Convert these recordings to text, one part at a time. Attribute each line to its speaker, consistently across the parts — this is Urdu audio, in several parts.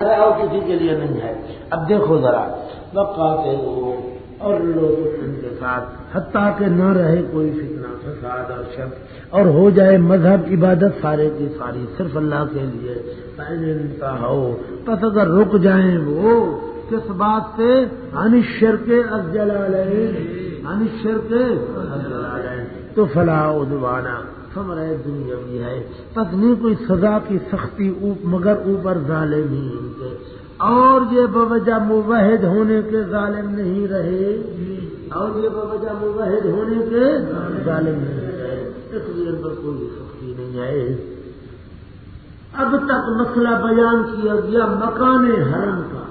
Speaker 1: اور کسی کے لیے نہیں ہے۔ اب دیکھو ذرا۔ بقاتے ہو اور لوگ ان کے ساتھ، حتیٰ کہ نہ رہے کوئی فتنہ، فساد اور شک۔ اور ہو جائے مذہب، عبادت سارے کی ساری، صرف اللہ کے لیے۔ انتا ہو بس اگر رک جائیں وہ، کس بات سے؟ انشر کے افجلا لے انشر کے افجلا لے تو فلاح ادوانا سمرے دنیا بھی ہے۔ پتنی کوئی سزا کی سختی مگر اوپر ظالمین کے اور یہ بوجہ مبحد ہونے کے ظالم نہیں رہے۔ اور یہ بوجہ مبحد ہونے کے ظالم نہیں رہے۔ اس لیے پر کوئی سختی نہیں ہے۔ اب تک مسئلہ بیان کیا گیا مکان حرم کا۔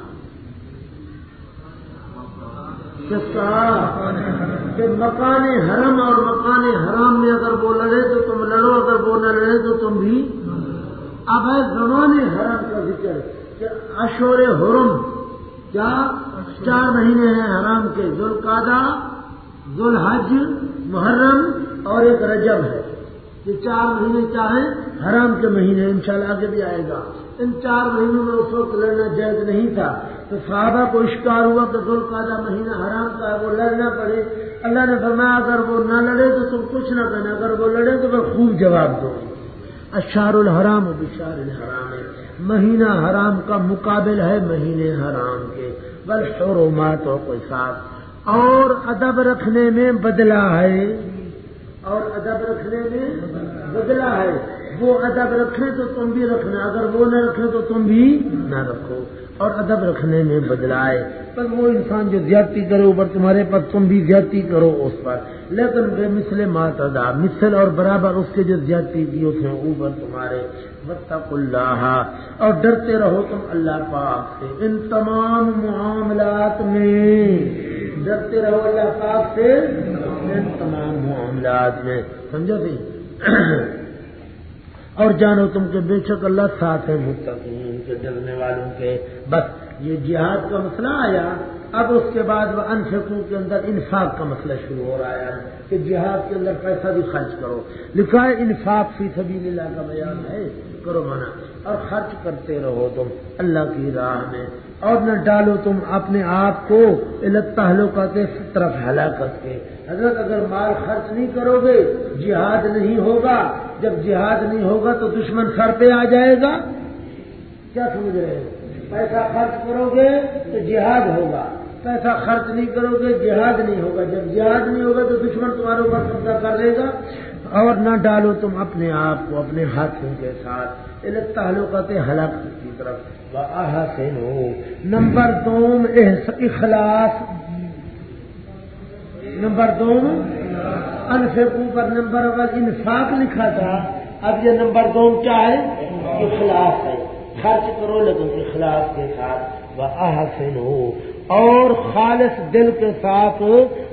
Speaker 1: کس کا؟ کہ مکان حرم اور مکان حرام میں اگر وہ لڑے تو تم لڑو، اگر وہ نہ لڑے تو تم بھی اب ہے زمان حرم کا ذکر کہ اشور حرم، کیا چار مہینے ہیں حرام کے ذوالقادہ ذوالحج، محرم اور ایک رجب ہے۔ یہ چار مہینے چاہیں حرام کے مہینے، انشاءاللہ آگے بھی آئے گا۔ ان چار مہینوں میں اس وقت لڑنا جائز نہیں تھا۔ تو صحابہ کو اشکار ہوا کہ ذوالقادہ مہینہ حرام کا وہ لڑنا پڑے۔ اللہ نے فرمایا، اگر وہ نہ لڑے تو تم کچھ نہ کرنا، اگر وہ لڑے تو پھر خوب جواب دو اشار الحرام و بشار الحرام ہے۔ مہینہ حرام کا مقابل ہے مہینے حرام کے۔ بل حرماتوں کے ساتھ اور ادب رکھنے میں بدلا ہے۔ اور ادب رکھنے میں بدلا ہے۔ وہ ادب رکھے تو تم بھی رکھنا۔ اگر وہ نہ رکھے تو تم بھی نہ رکھو۔ اور ادب رکھنے میں بدلائے۔ پر وہ انسان جو زیادتی کرے اوپر تمہارے پر، تم بھی زیادتی کرو اس پر۔ لیکن بے مسل ماتدا، مثل اور برابر اس کے جو زیادتی دی اس میں اوپر تمہارے۔ بتق اللہ اور ڈرتے رہو تم اللہ پاک سے۔ ان تمام معاملات میں ڈرتے رہو اللہ پاک سے۔ ان تمام معاملات میں۔ سمجھو سی جی؟ اور جانو تم کے بے شک اللہ ساتھ ہے متقین کے ڈرنے والوں کے۔ بس یہ جہاد کا مسئلہ آیا۔ اب اس کے بعد وہ انفقوں کے اندر انفاق کا مسئلہ شروع ہو رہا ہے کہ جہاد کے اندر پیسہ بھی خرچ کرو۔ لکھا ہے، انفاق فی سبیل اللہ کا بیان ہے۔ کرو منع۔ اور خرچ کرتے رہو تم اللہ کی راہ میں۔ اور نہ ڈالو تم اپنے آپ کو تعلقات طرف ہلاکت کے۔ حضرت، اگر مال خرچ نہیں کرو گے، جہاد نہیں ہوگا۔ جب جہاد نہیں ہوگا تو دشمن سر پہ آ جائے گا۔ کیا سمجھ رہے ہیں پیسہ خرچ کرو گے تو جہاد ہوگا۔ پیسہ خرچ نہیں کرو گے، جہاد نہیں ہوگا۔ جب جہاد نہیں ہوگا تو دشمن تمہارے اوپر قبضہ کر لے گا۔ اور نہ ڈالو تم اپنے آپ کو، اپنے ہاتھوں کے ساتھ۔ تعلقات ہلاکت کی طرف۔ ہو نمبر دو، اخلاص نمبر دو انفقوں پر نمبر اول انفاق لکھا تھا۔ اب یہ نمبر دو کیا ہے؟ اخلاص ہے۔ خرچ کرو لیکن اخلاص کے ساتھ۔ وہ احسن ہو اور خالص دل کے ساتھ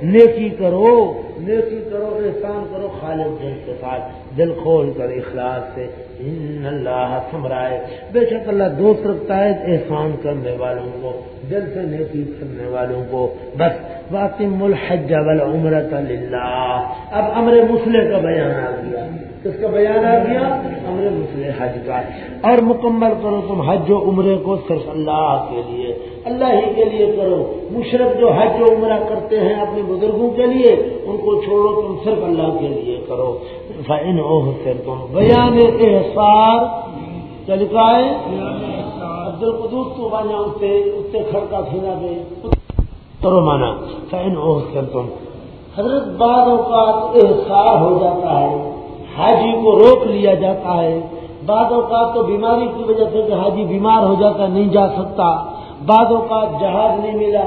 Speaker 1: نیکی کرو۔ نیکی کرو، احسان کرو خالص دل کے ساتھ دل کھول کر اخلاص سے۔ ان اللہ سمرائے۔ بے شک اللہ دوست رکھتا ہے احسان کرنے والوں کو، دل سے نیکی کرنے والوں کو۔ بس، واقم الحج والعمرۃ للہ۔ اب امر مسلح کا بیان آ گیا۔ کس کا بیان آ گیا امر مسلح حج کا۔ اور مکمل کرو تم حج و عمرے کو صرف اللہ کے لیے، اللہ ہی کے لیے کرو۔ مشرق جو حج و عمرہ کرتے ہیں اپنے بزرگوں کے لیے، ان کو چھوڑو، تم صرف اللہ کے لیے کرو۔ فائن اوہ پھر تم بیان احسار چلکائے عبد القدوس تو بنا اس سے اس سے کھڑکا پھیلا دے۔ کرو مانا۔ فائن اوہ پھر تم حضرت بعد اوقات احسار ہو جاتا ہے۔ حاجی کو روک لیا جاتا ہے۔ بعد اوقات تو بیماری کی وجہ سے کہ حاجی بیمار ہو جاتا، نہیں جا سکتا۔ بعدوں کا جہاز نہیں ملا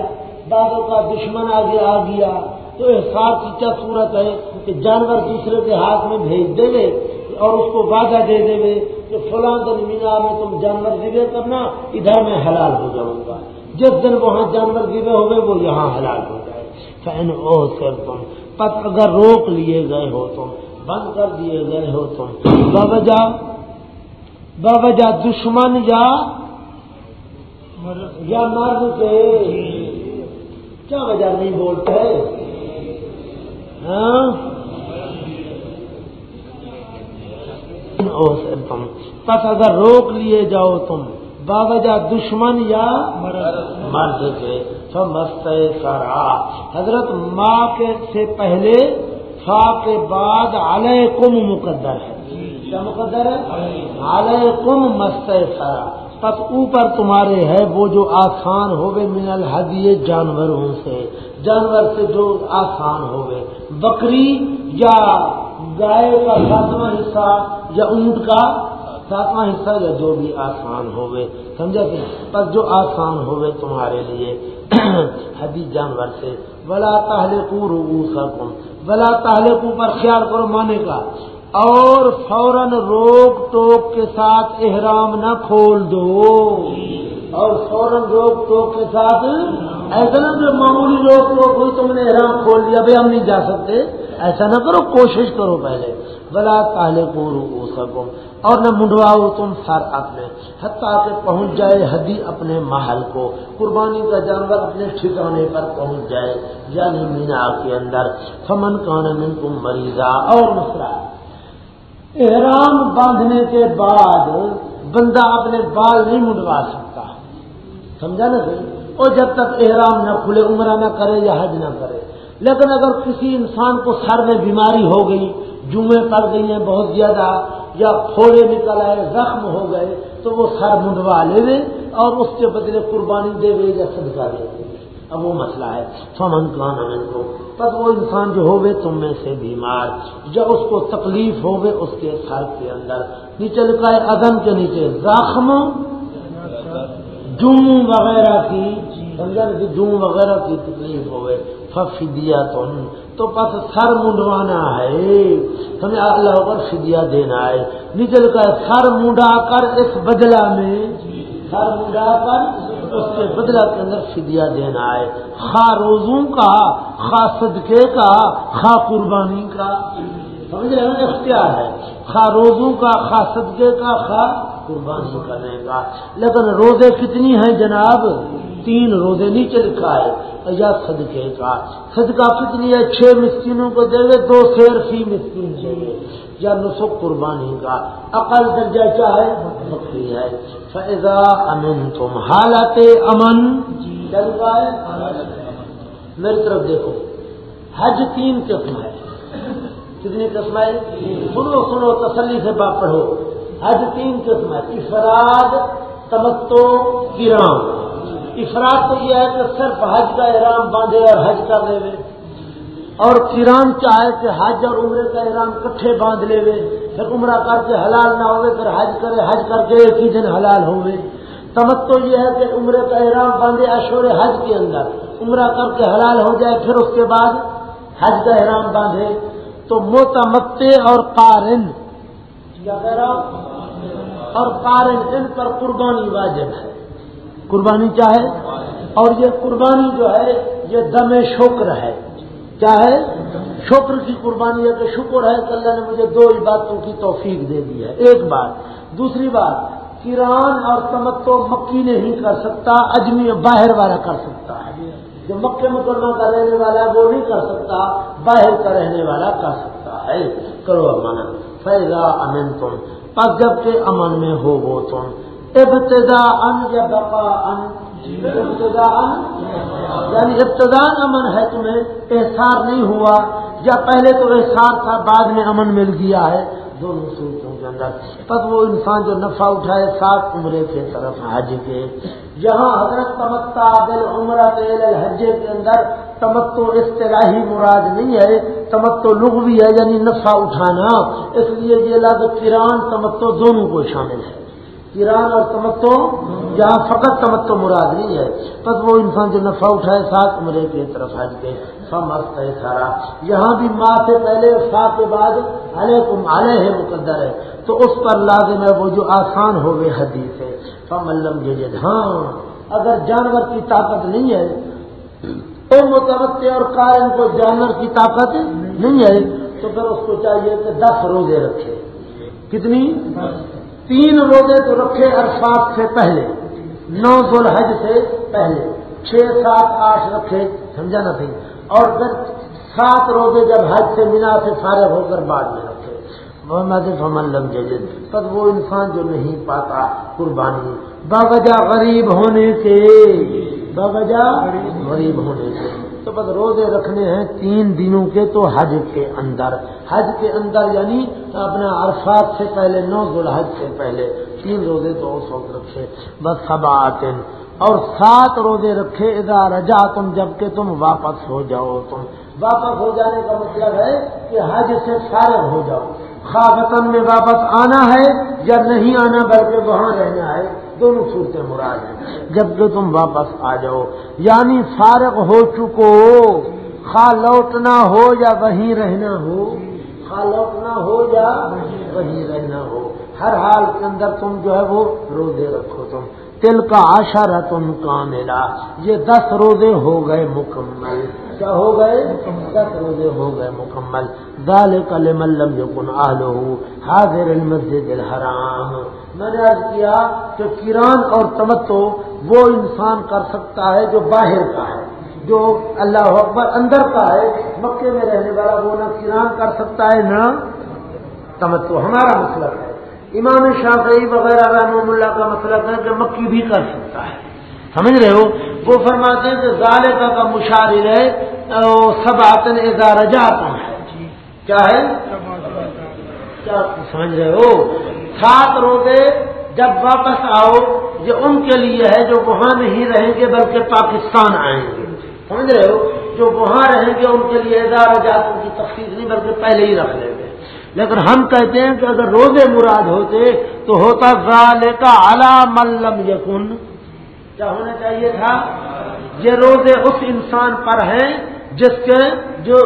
Speaker 1: بعدوں کا دشمن آگے آ گیا۔ تو احساس کی کیا صورت ہے کہ جانور دوسرے کے ہاتھ میں بھیج دے گے اور اس کو وعدہ دے دے گے کہ فلاں دن مینا میں تم جانور ذبے کرنا، ادھر میں حلال ہو جاؤں گا۔ جس دن وہاں جانور ذبے ہو گئے وہ یہاں حلال ہو جائے۔ فین او سر تم پت اگر روک لیے گئے ہو تم بند کر دیے گئے ہو تم بابا بابا دشمن یا یا مرد سے۔ کیا وجہ نہیں بولتے؟ ہاں؟ پس اگر روک لیے جاؤ تم۔ باوجہ دشمن یا مرد سے۔ سمست سرا۔ حضرت ماں کے سے پہلے فا کے بعد علیکم مقدر ہے۔ کیا مقدر ہے؟ علیکم مست پس اوپر تمہارے ہے وہ جو آسان ہوئے من الحدیے جانوروں سے۔ جانور سے جو آسان ہوئے۔ بکری یا گائے کا ساتواں حصہ یا اونٹ کا ساتواں حصہ یا جو بھی آسان ہوئے، سمجھا کہ پر جو آسان ہوئے تمہارے لیے۔ حدی جانور سے بلا تہلے کو رو سکوں بلا تہلے کو پر خیال کرو مانے کا۔ اور فوراً روک ٹوک کے ساتھ احرام نہ کھول دو۔ اور فوراً روک ٹوک کے ساتھ، ایسا نہ جو معمولی روک ٹوک ہوئی تم نے احرام کھول دیا بھائی ہم نہیں جا سکتے۔ ایسا نہ کرو، کوشش کرو پہلے۔ بلا تالے کو رو سکو اور نہ منڈواؤ تم سر اپنے، حتیٰ کہ پہنچ جائے حدی اپنے محل کو۔ قربانی کا جانور اپنے ٹھکانے پر پہنچ جائے یعنی مینا کے اندر۔ فمن کان من تم مریضا اور مسئلہ احرام باندھنے کے بعد بندہ اپنے بال نہیں منڈوا سکتا۔ سمجھا نا سر اور جب تک احرام نہ کھلے، عمرہ نہ کرے یا حج نہ کرے۔ لیکن اگر کسی انسان کو سر میں بیماری ہو گئی، جمعے پڑ گئی ہیں بہت زیادہ، یا پھوڑے نکل آئے، زخم ہو گئے، تو وہ سر منڈوا لے اور اس کے بدلے قربانی دے گئے یا صدقہ دے دے اب وہ مسئلہ ہے۔ فمن کان امن کو تب وہ انسان جو ہوگے تم میں سے بیمار۔ جب اس کو تکلیف ہوگے اس کے سر کے اندر۔ نیچے لکھا ہے ادم کے نیچے زخم جم وغیرہ کی سمجھا کہ جم وغیرہ کی تکلیف ہوئے فدیا تم تو پس سر منڈوانا ہے. تمہیں اللہ پر فدیا دینا ہے. نچل کر سر منڈا کر اس بدلا میں. سر منڈا کر اس کے بدلا کے اندر فدیا دینا ہے. خا روزوں کا خا صدقے کا خا قربانی کا. سمجھ رہے ہیں اختیار ہے؟ خا روزوں کا خا صدقے کا خا قربانی کرنے کا۔ لیکن روزے کتنی ہیں جناب؟ تین روزے نیچے لکھا ہے۔ یا صدقے کا۔ صدقہ کتنی ہے؟ چھ مسکینوں کو دے گے دو شیر فی مسکین چاہیے یا نسخ قربانی کا۔ عقل درجہ کیا ہے؟ بکری ہے۔ فیضا امن تم حالت امن میری طرف دیکھو۔ حج تین قسم ہے۔ کتنی قسم ہے؟ سنو سنو، تسلی سے باپ پڑھو۔ حج تین قسم ہے افراد، تمتو کرام افراد تو یہ ہے کہ صرف حج کا احرام باندھے اور حج کر لے وے۔ اور کرام چاہے کہ حج اور عمرے کا احرام کٹھے باندھ لے وے۔ پھر عمرہ کر کے حلال نہ ہوئے، پھر حج کرے، حج کر کے ایک ہی دن حلال ہوئے۔ تمت تو یہ ہے کہ عمرے کا احرام باندھے اشور حج کے اندر۔ عمرہ کر کے حلال ہو جائے، پھر اس کے بعد حج کا احرام باندھے۔ تو موتمتے اور قارن۔ کیا کہہ رہا اور قارن ان پر قربانی واجب ہے۔ قربانی چاہے اور یہ قربانی جو ہے، یہ دم شکر ہے۔ کیا ہے؟ شکر کی قربانی ہے کہ شکر ہے کہ اللہ نے مجھے دو ہی باتوں کی توفیق دے دی ہے۔ ایک بات۔ دوسری بات کران اور تمتو مکی نہیں کر سکتا، اجمی باہر والا کر سکتا ہے۔ جو مکے مکرمہ کا رہنے والا ہے، وہ نہیں کر سکتا، باہر کا رہنے والا کر سکتا ہے۔ کرو امن فیضا امن تم پس جبکہ امن میں ہو وہ تم۔ ابتدا ان یا بقا ان۔ ابتدا ان۔ یعنی ابتدا امن ہے تمہیں، احسار نہیں ہوا۔ یا پہلے تو احسار تھا، بعد میں امن مل گیا ہے۔ دونوں صورتوں کے اندر۔ بس وہ انسان جو نفع اٹھائے، سات عمرے کے طرف حج کے۔ جہاں حضرت تمتا دل عمرہ حجے کے اندر تمتو اصطلاحی مراد نہیں ہے تمتو لغوی ہے یعنی نفع اٹھانا۔ اس لیے یہ لگ کران تمتو دونوں کو شامل ہے۔ کران اور تمتو جہاں فقط تمتو مراد نہیں ہے۔ بس وہ انسان جو نفع اٹھائے سات عمرے کی طرف حج کے۔ سمست ہے سارا۔ یہاں بھی ماں سے پہلے سات کے بعد علیکم، علیہ ہے مقدر ہے۔ تو اس پر لازم ہے وہ جو آسان ہو گئے حدیث ہے۔ فم علم جد ہاں۔ اگر جانور کی طاقت نہیں ہے تو متوقع اور قائم کو جانور کی طاقت نہیں ہے، تو پھر اس کو چاہیے کہ دس روزے رکھے۔ کتنی؟ تین روزے تو رکھے عرفات سے پہلے، نو ذوالحج سے پہلے، چھ، سات، آٹھ رکھے، سمجھا نہ تھی اور پھر سات روزے جب حج سے منا سے فارغ ہو کر بعد میں رکھے۔ محمد فمن لم پر وہ انسان جو نہیں پاتا قربانی، باوجہ غریب ہونے سے۔ باوجہ غریب ہونے سے تو بس روزے رکھنے ہیں تین دنوں کے تو حج کے اندر۔ حج کے اندر یعنی اپنا عرفات سے پہلے، نو حج سے پہلے۔ تین روزے تو اس وقت رکھے۔ بس سب آتے اور سات روزے رکھے ادا رجا تم جبکہ تم واپس ہو جاؤ۔ تم واپس ہو جانے کا مطلب ہے کہ حج سے فارغ ہو جاؤ۔ وطن میں واپس آنا ہے یا نہیں آنا، بلکہ وہاں رہنا ہے۔ دونوں صورتیں مراد ہیں۔ جبکہ تم واپس آ جاؤ یعنی فارغ ہو چکو خا لوٹنا ہو یا وہیں رہنا ہو۔ خا لوٹنا ہو یا وہیں رہنا ہو۔ ہر حال کے اندر تم جو ہے وہ روزے رکھو تم۔ تل کا آشا تم کا ملا یہ دس روزے ہو گئے مکمل۔ کیا ہو گئے؟ دس روزے ہو گئے مکمل۔ دال کل ملم کن آلو حاضر المسجد الحرام۔ میں نے آج کیا کہ کران اور تمتو وہ انسان کر سکتا ہے جو باہر کا ہے، جو اللہ اکبر اندر کا ہے۔ مکے میں رہنے والا وہ نہ کران کر سکتا ہے نہ تمتو ہمارا مسئلہ ہے۔ امام شافعی وغیرہ رحم اللہ کا مسئلہ ہے کہ مکی بھی کر سکتا ہے۔ سمجھ رہے ہو؟ وہ فرماتے ہیں کہ ظالقہ کا مشارر ہے سب آتن ادارہ جاتا ہے کیا ہے؟ کیا سمجھ رہے ہو؟ سات روزے جب واپس آؤ یہ ان کے لیے ہے جو وہاں نہیں رہیں گے بلکہ پاکستان آئیں گے۔ سمجھ رہے ہو؟ جو وہاں رہیں گے ان کے لیے ادارہ جاتوں کی تفصیل نہیں بلکہ پہلے ہی رکھ لیں گے۔ لیکن ہم کہتے ہیں کہ اگر روزے مراد ہوتے تو ہوتا ظال کا ملم یقن کیا ہونا چاہیے تھا؟ یہ روزے اس انسان پر ہیں جس کے جو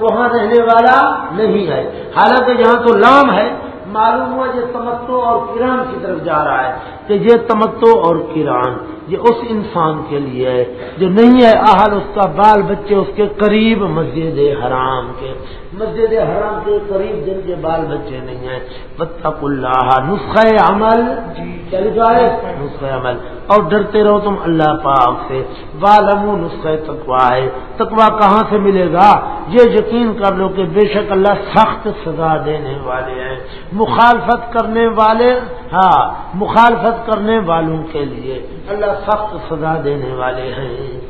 Speaker 1: وہاں رہنے والا نہیں ہے۔ حالانکہ یہاں تو لام ہے۔ معلوم ہوا یہ تمتو اور کران کی طرف جا رہا ہے کہ یہ تمتو اور کران یہ اس انسان کے لیے ہے جو نہیں ہے اہل اس کا بال بچے اس کے قریب مسجد حرام کے۔ مسجد حرام کے قریب جن کے بال بچے نہیں ہیں۔ بتق اللہ نسخہ عمل۔ چل جائے۔ نسخہ عمل۔ اور ڈرتے رہو تم اللہ پاک سے۔ بالم نسخہ تقوا ہے۔ تقوا کہاں سے ملے گا؟ یہ یقین کر لو کہ بے شک اللہ سخت سزا دینے والے ہیں۔ مخالفت کرنے والے ہاں مخالفت کرنے والوں کے لیے اللہ سخت سزا دینے والے ہیں۔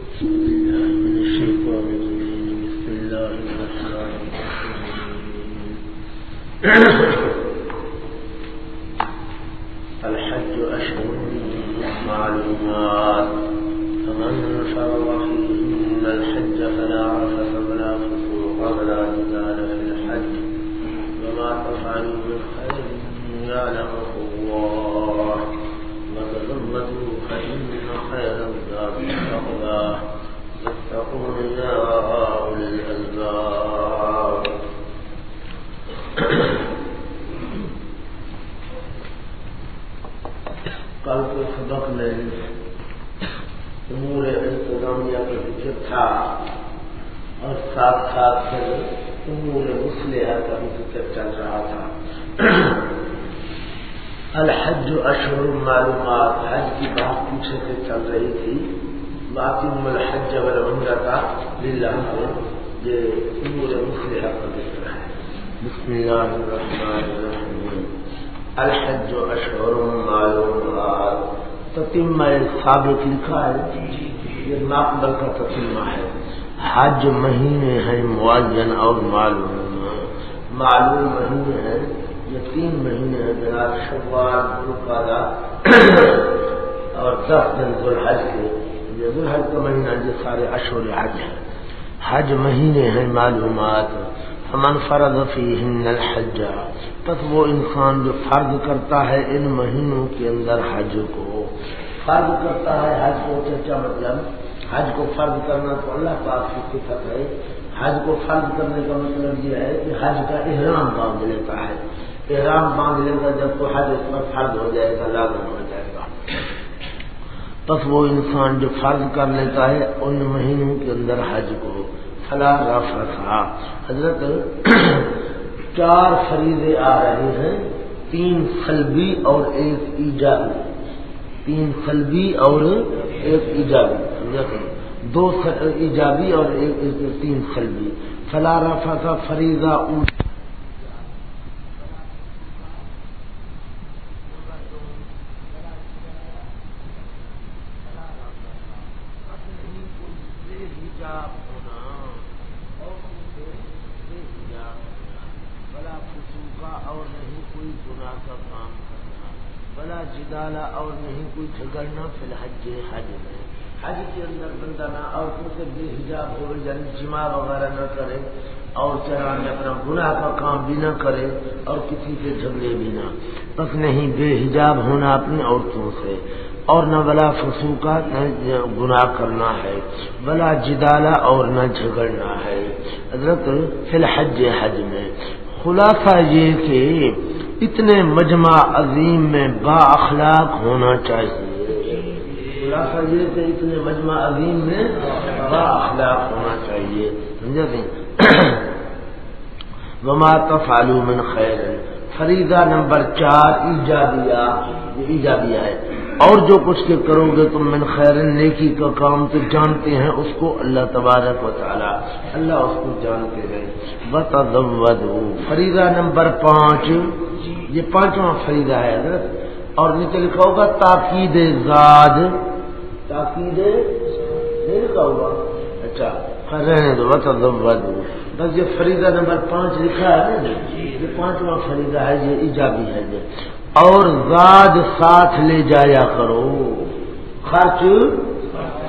Speaker 1: الحج أشهر معلومات فمن فرض فيهن الحج فلا عرفة ولا فسوق ولا جدال في الحج. وما تفعلوا من خير يعلمه الله. وتزمتوا فإن خير الزاد التقوى واتقون يا أولي الألباب کل کے سبق میں امور انتظامیہ کا ذکر تھا۔ اور ساتھ ساتھ پھر امور مسلح کا بھی ذکر چل رہا تھا۔ الحج اشور معلومات۔ حج کی بات پیچھے سے چل رہی تھی۔ باقی الحج اگر عمرہ کا للہ کو یہ امور مسلح کا ذکر ہے۔ بسم اللہ الرحمن الرحیم۔ الحج اشور معلومات۔ تتیمہ ثابت لکھا ہے۔ یہ ناقبل کا تتیمہ ہے۔ حج مہینے ہیں معین اور معلوم۔ معلوم مہینے ہیں یہ تین مہینے ہیں۔ جناب شوال گرو اور دس دن ذوالحج کے یہ ذوالحج کا مہینہ یہ سارے اشور حج ہیں۔ حج مہینے ہیں، معلومات۔ من فرض فیہن الحج، پس وہ انسان جو فرض کرتا ہے ان مہینوں کے اندر حج کو۔ فرض کرتا ہے حج کو چچا مطلب حج کو فرض کرنا تو اللہ پاک کی صفت ہے۔ حج کو فرض کرنے کا مطلب یہ ہے کہ حج کا احرام باندھ لیتا ہے۔ احرام باندھ لیتا جب تو حج اس پر فرض ہو جائے گا لاگو ہو جائے گا۔ بس وہ انسان جو فرض کر لیتا ہے ان مہینوں کے اندر حج کو۔ فلاں رفا حضرت چار فریضے آ رہے ہیں۔ تین سلبی اور ایک ایجابی۔ تین سلبی اور ایک ایجابی۔ دو ایجابی اور ایک تین سلبی فلا رفا کا فریضہ اونٹ حجاب ہونا اور بے حجاب ہونا بلا خوشو کا اور نہیں کوئی گناہ کا کام کرنا بلا جدالا اور نہیں کوئی جھگڑنا فی الحج حج میں۔ حج کے اندر بندہ نہ عورتوں سے بے حجاب ہو یعنی جمع وغیرہ نہ کرے اور چرا میں اپنا گناہ کا کام بھی نہ کرے اور کسی سے جھگڑے بھی نہ۔ بس نہیں، بے حجاب ہونا اپنی عورتوں سے۔ اور نہ بلا فسو کا گناہ کرنا ہے۔ بلا جدالا اور نہ جھگڑنا ہے۔ حضرت فی الحج حج میں خلاصہ یہ کہ اتنے مجمع عظیم میں با اخلاق ہونا چاہیے۔ خلاصہ یہ کہ اتنے مجمع عظیم میں با اخلاق ہونا چاہیے۔ سمجھا وما تفعلوا من خیر۔ فریضہ نمبر چار، ایجابیہ۔ یہ ایجابیہ ہے۔ اور جو کچھ کے کرو گے تم من خیر، نیکی کا کام تو جانتے ہیں، اس کو اللہ تبارک و تعالی، اللہ اس کو جانتے ہیں۔ بتدو فریضہ نمبر پانچ۔ یہ پانچواں فریضہ ہے حضرت اور نیچے لکھا ہوگا تاکید زاد۔ تاکید نہیں لکھا ہوگا؟ اچھا رہنے دو بس یہ فریضہ نمبر پانچ لکھا ہے نا یہ پانچواں فریضہ ہے یہ ایجابی ہے یہ اور زاد ساتھ لے جایا کرو۔ خرچ؟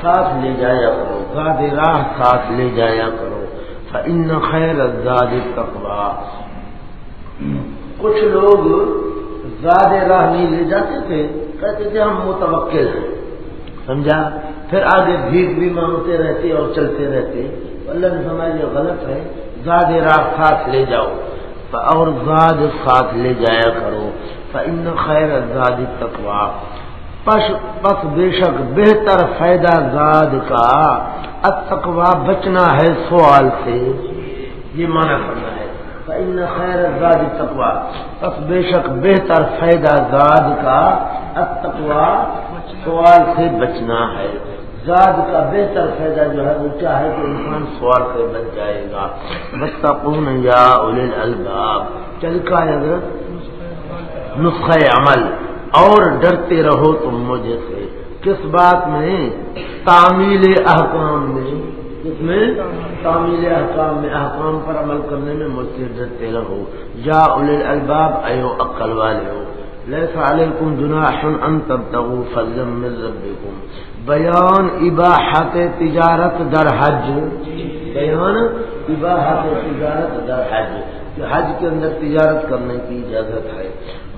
Speaker 1: ساتھ لے جایا کرو۔ زاد راہ ساتھ لے جایا کرو۔ ان خیر زاد تقوا کچھ لوگ زیادہ راہ نہیں لے جاتے تھے، کہتے تھے ہم متوقع ہیں۔ سمجھا؟ پھر آگے بھیگ بھی مانگتے رہتے اور چلتے رہتے۔ اللہ نے سمجھ یہ غلط ہے۔ زاد راہ ساتھ لے جاؤ۔ اور زاد ساتھ لے جایا کرو۔ ان خیر زاد تقوا پش پس بے شک بہتر فائدہ زاد کا اتقوا بچنا ہے سوال سے۔ یہ مانا کرنا ہے ان خیر زاد تقوا پس بے شک بہتر فائدہ زاد کا اتقوا سوال سے بچنا ہے۔ زاد کا بہتر فائدہ جو ہے وہ چاہے کہ انسان سوال سے بچ جائے گا۔ بتون یا الباب چل کا اگر نسخہ عمل۔ اور ڈرتے رہو تم مجھے سے۔ کس بات میں؟ تعمیل احکام میں۔ اس میں تعمیل احکام میں احکام پر عمل کرنے میں مستحدت سے ہو۔ جا یا الباب ایو عقل والے ہو۔ لیس علیکم جناح ان تبتغوا فضلا من ربکم۔ بیان اباحت تجارت در حج۔ بیان اباحت تجارت در حج۔ کہ حج کے اندر تجارت کرنے کی اجازت ہے۔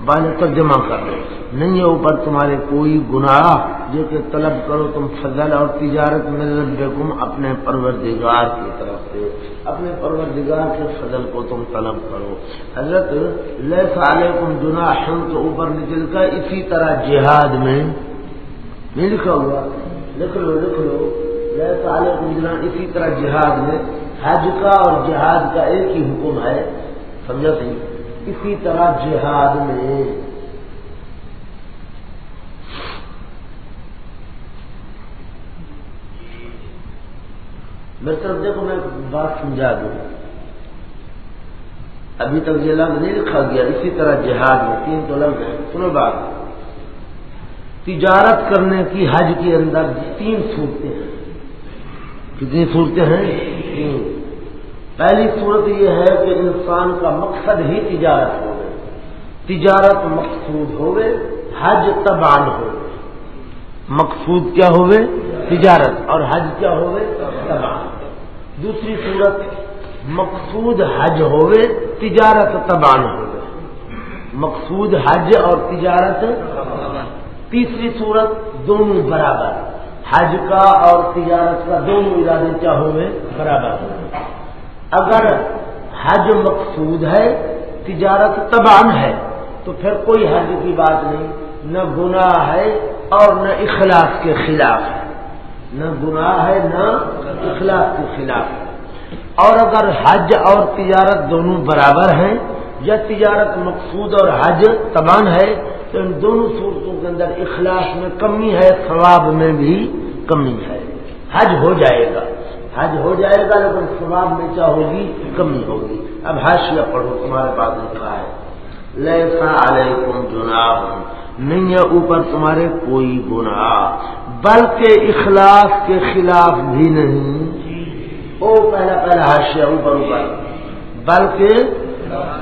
Speaker 1: بال ترجمہ کر لیں نہیں ہے اوپر تمہارے کوئی گناہ جو کہ طلب کرو تم فضل اور تجارت میں ربکم اپنے پروردگار کی طرف سے۔ اپنے پروردگار کے فضل کو تم طلب کرو۔ حضرت لیس علیکم جناح کے اوپر نکل کر اسی طرح جہاد میں۔ نہیں لکھا ہوا۔ لکھ لو لکھ لو۔ لیس علیکم جناح، اسی طرح جہاد میں۔ حج کا اور جہاد کا ایک ہی حکم ہے۔ سمجھا سی؟ اسی طرح جہاد میں میری طرف دیکھو، میں بات سمجھا دوں۔ ابھی تک یہ لفظ نہیں لکھا گیا، اسی طرح جہاد میں تین تو لفظ ہیں۔ سنو بات۔ تجارت کرنے کی حج کے اندر تین صورتیں ہیں۔ کتنی صورتیں ہیں؟ تین۔ پہلی صورت یہ ہے کہ انسان کا مقصد ہی تجارت ہو گئے تجارت مقصود ہوئے، حج تبان ہو مقصود کیا ہوئے؟ تجارت، اور حج کیا ہوئے؟ تبان دوسری صورت، مقصود حج ہوئے، تجارت تبان ہوئے۔ مقصود حج اور تجارت تیسری صورت، دونوں برابر۔ حج کا اور تجارت کا دونوں ارادے کیا ہوئے؟ برابر۔ ہوئے اگر حج مقصود ہے، تجارت تبان ہے، تو پھر کوئی حج کی بات نہیں، نہ گناہ ہے اور نہ اخلاق کے خلاف ہے۔ نہ گناہ ہے، نہ اخلاق کے خلاف ہے۔ اور اگر حج اور تجارت دونوں برابر ہیں یا تجارت مقصود اور حج تبان ہے، تو ان دونوں صورتوں کے اندر اخلاق میں کمی ہے، ثواب میں بھی کمی ہے۔ حج ہو جائے گا۔ حج ہو جائے گا، لیکن سواب میں کیا ہوگی کمی ہوگی۔ اب حاشیہ پڑھو، تمہارے پاس لکھا ہے۔ لیسا علیکم جناح نہیں ہے اوپر تمہارے کوئی گناہ، بلکہ اخلاص کے خلاف بھی نہیں۔ او پہلا پہلا حاشیہ، اوپر اوپر۔ بلکہ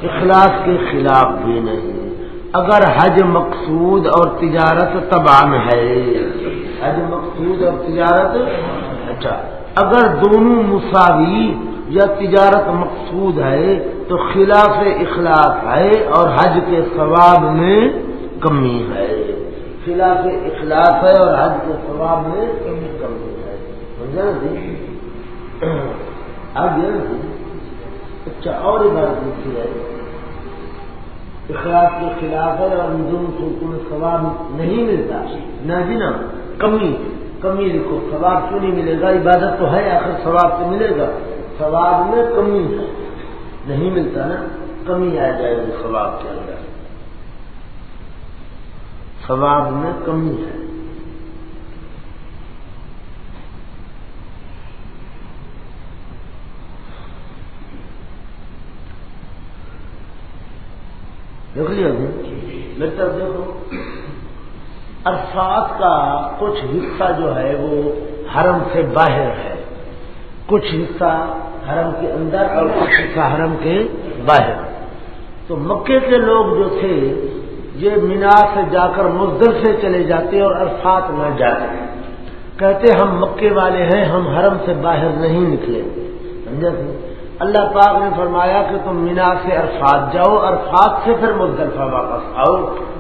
Speaker 1: اخلاص کے خلاف بھی نہیں۔ اگر حج مقصود اور تجارت تبان ہے۔ حج مقصود اور تجارت اچھا۔ اگر دونوں مساوی یا تجارت مقصود ہے، تو خلاف اخلاق ہے اور حج کے ثواب میں کمی ہے۔ خلاف اخلاق ہے اور حج کے ثواب میں کمی کمی ہے۔ جی؟ اب اچھا اور بات پوچھی ہے اخلاق کے خلاف ہے اور کو تمہیں ثواب نہیں ملتا۔ نہ جی نا کمی۔ کمی لکھو ثواب کیوں نہیں ملے گا؟ عبادت تو ہے، آخر ثواب تو ملے گا۔ ثواب میں کمی ہے۔ نہیں ملتا نا، کمی آ جائے گی ثواب کے اندر۔ ثواب میں کمی ہے۔ دیکھ لیا میری طرف دیکھو۔ عرفات کا کچھ حصہ جو ہے وہ حرم سے باہر ہے۔ کچھ حصہ حرم کے اندر اور کچھ حصہ حرم کے باہر۔ تو مکے کے لوگ جو تھے، یہ مینا سے جا کر مزدل سے چلے جاتے اور عرفات نہ جاتے۔ کہتے، ہم مکے والے ہیں، ہم حرم سے باہر نہیں نکلے۔ سمجھا؟ اللہ پاک نے فرمایا کہ تم مینا سے عرفات جاؤ عرفات سے پھر مزدلفہ واپس آؤ۔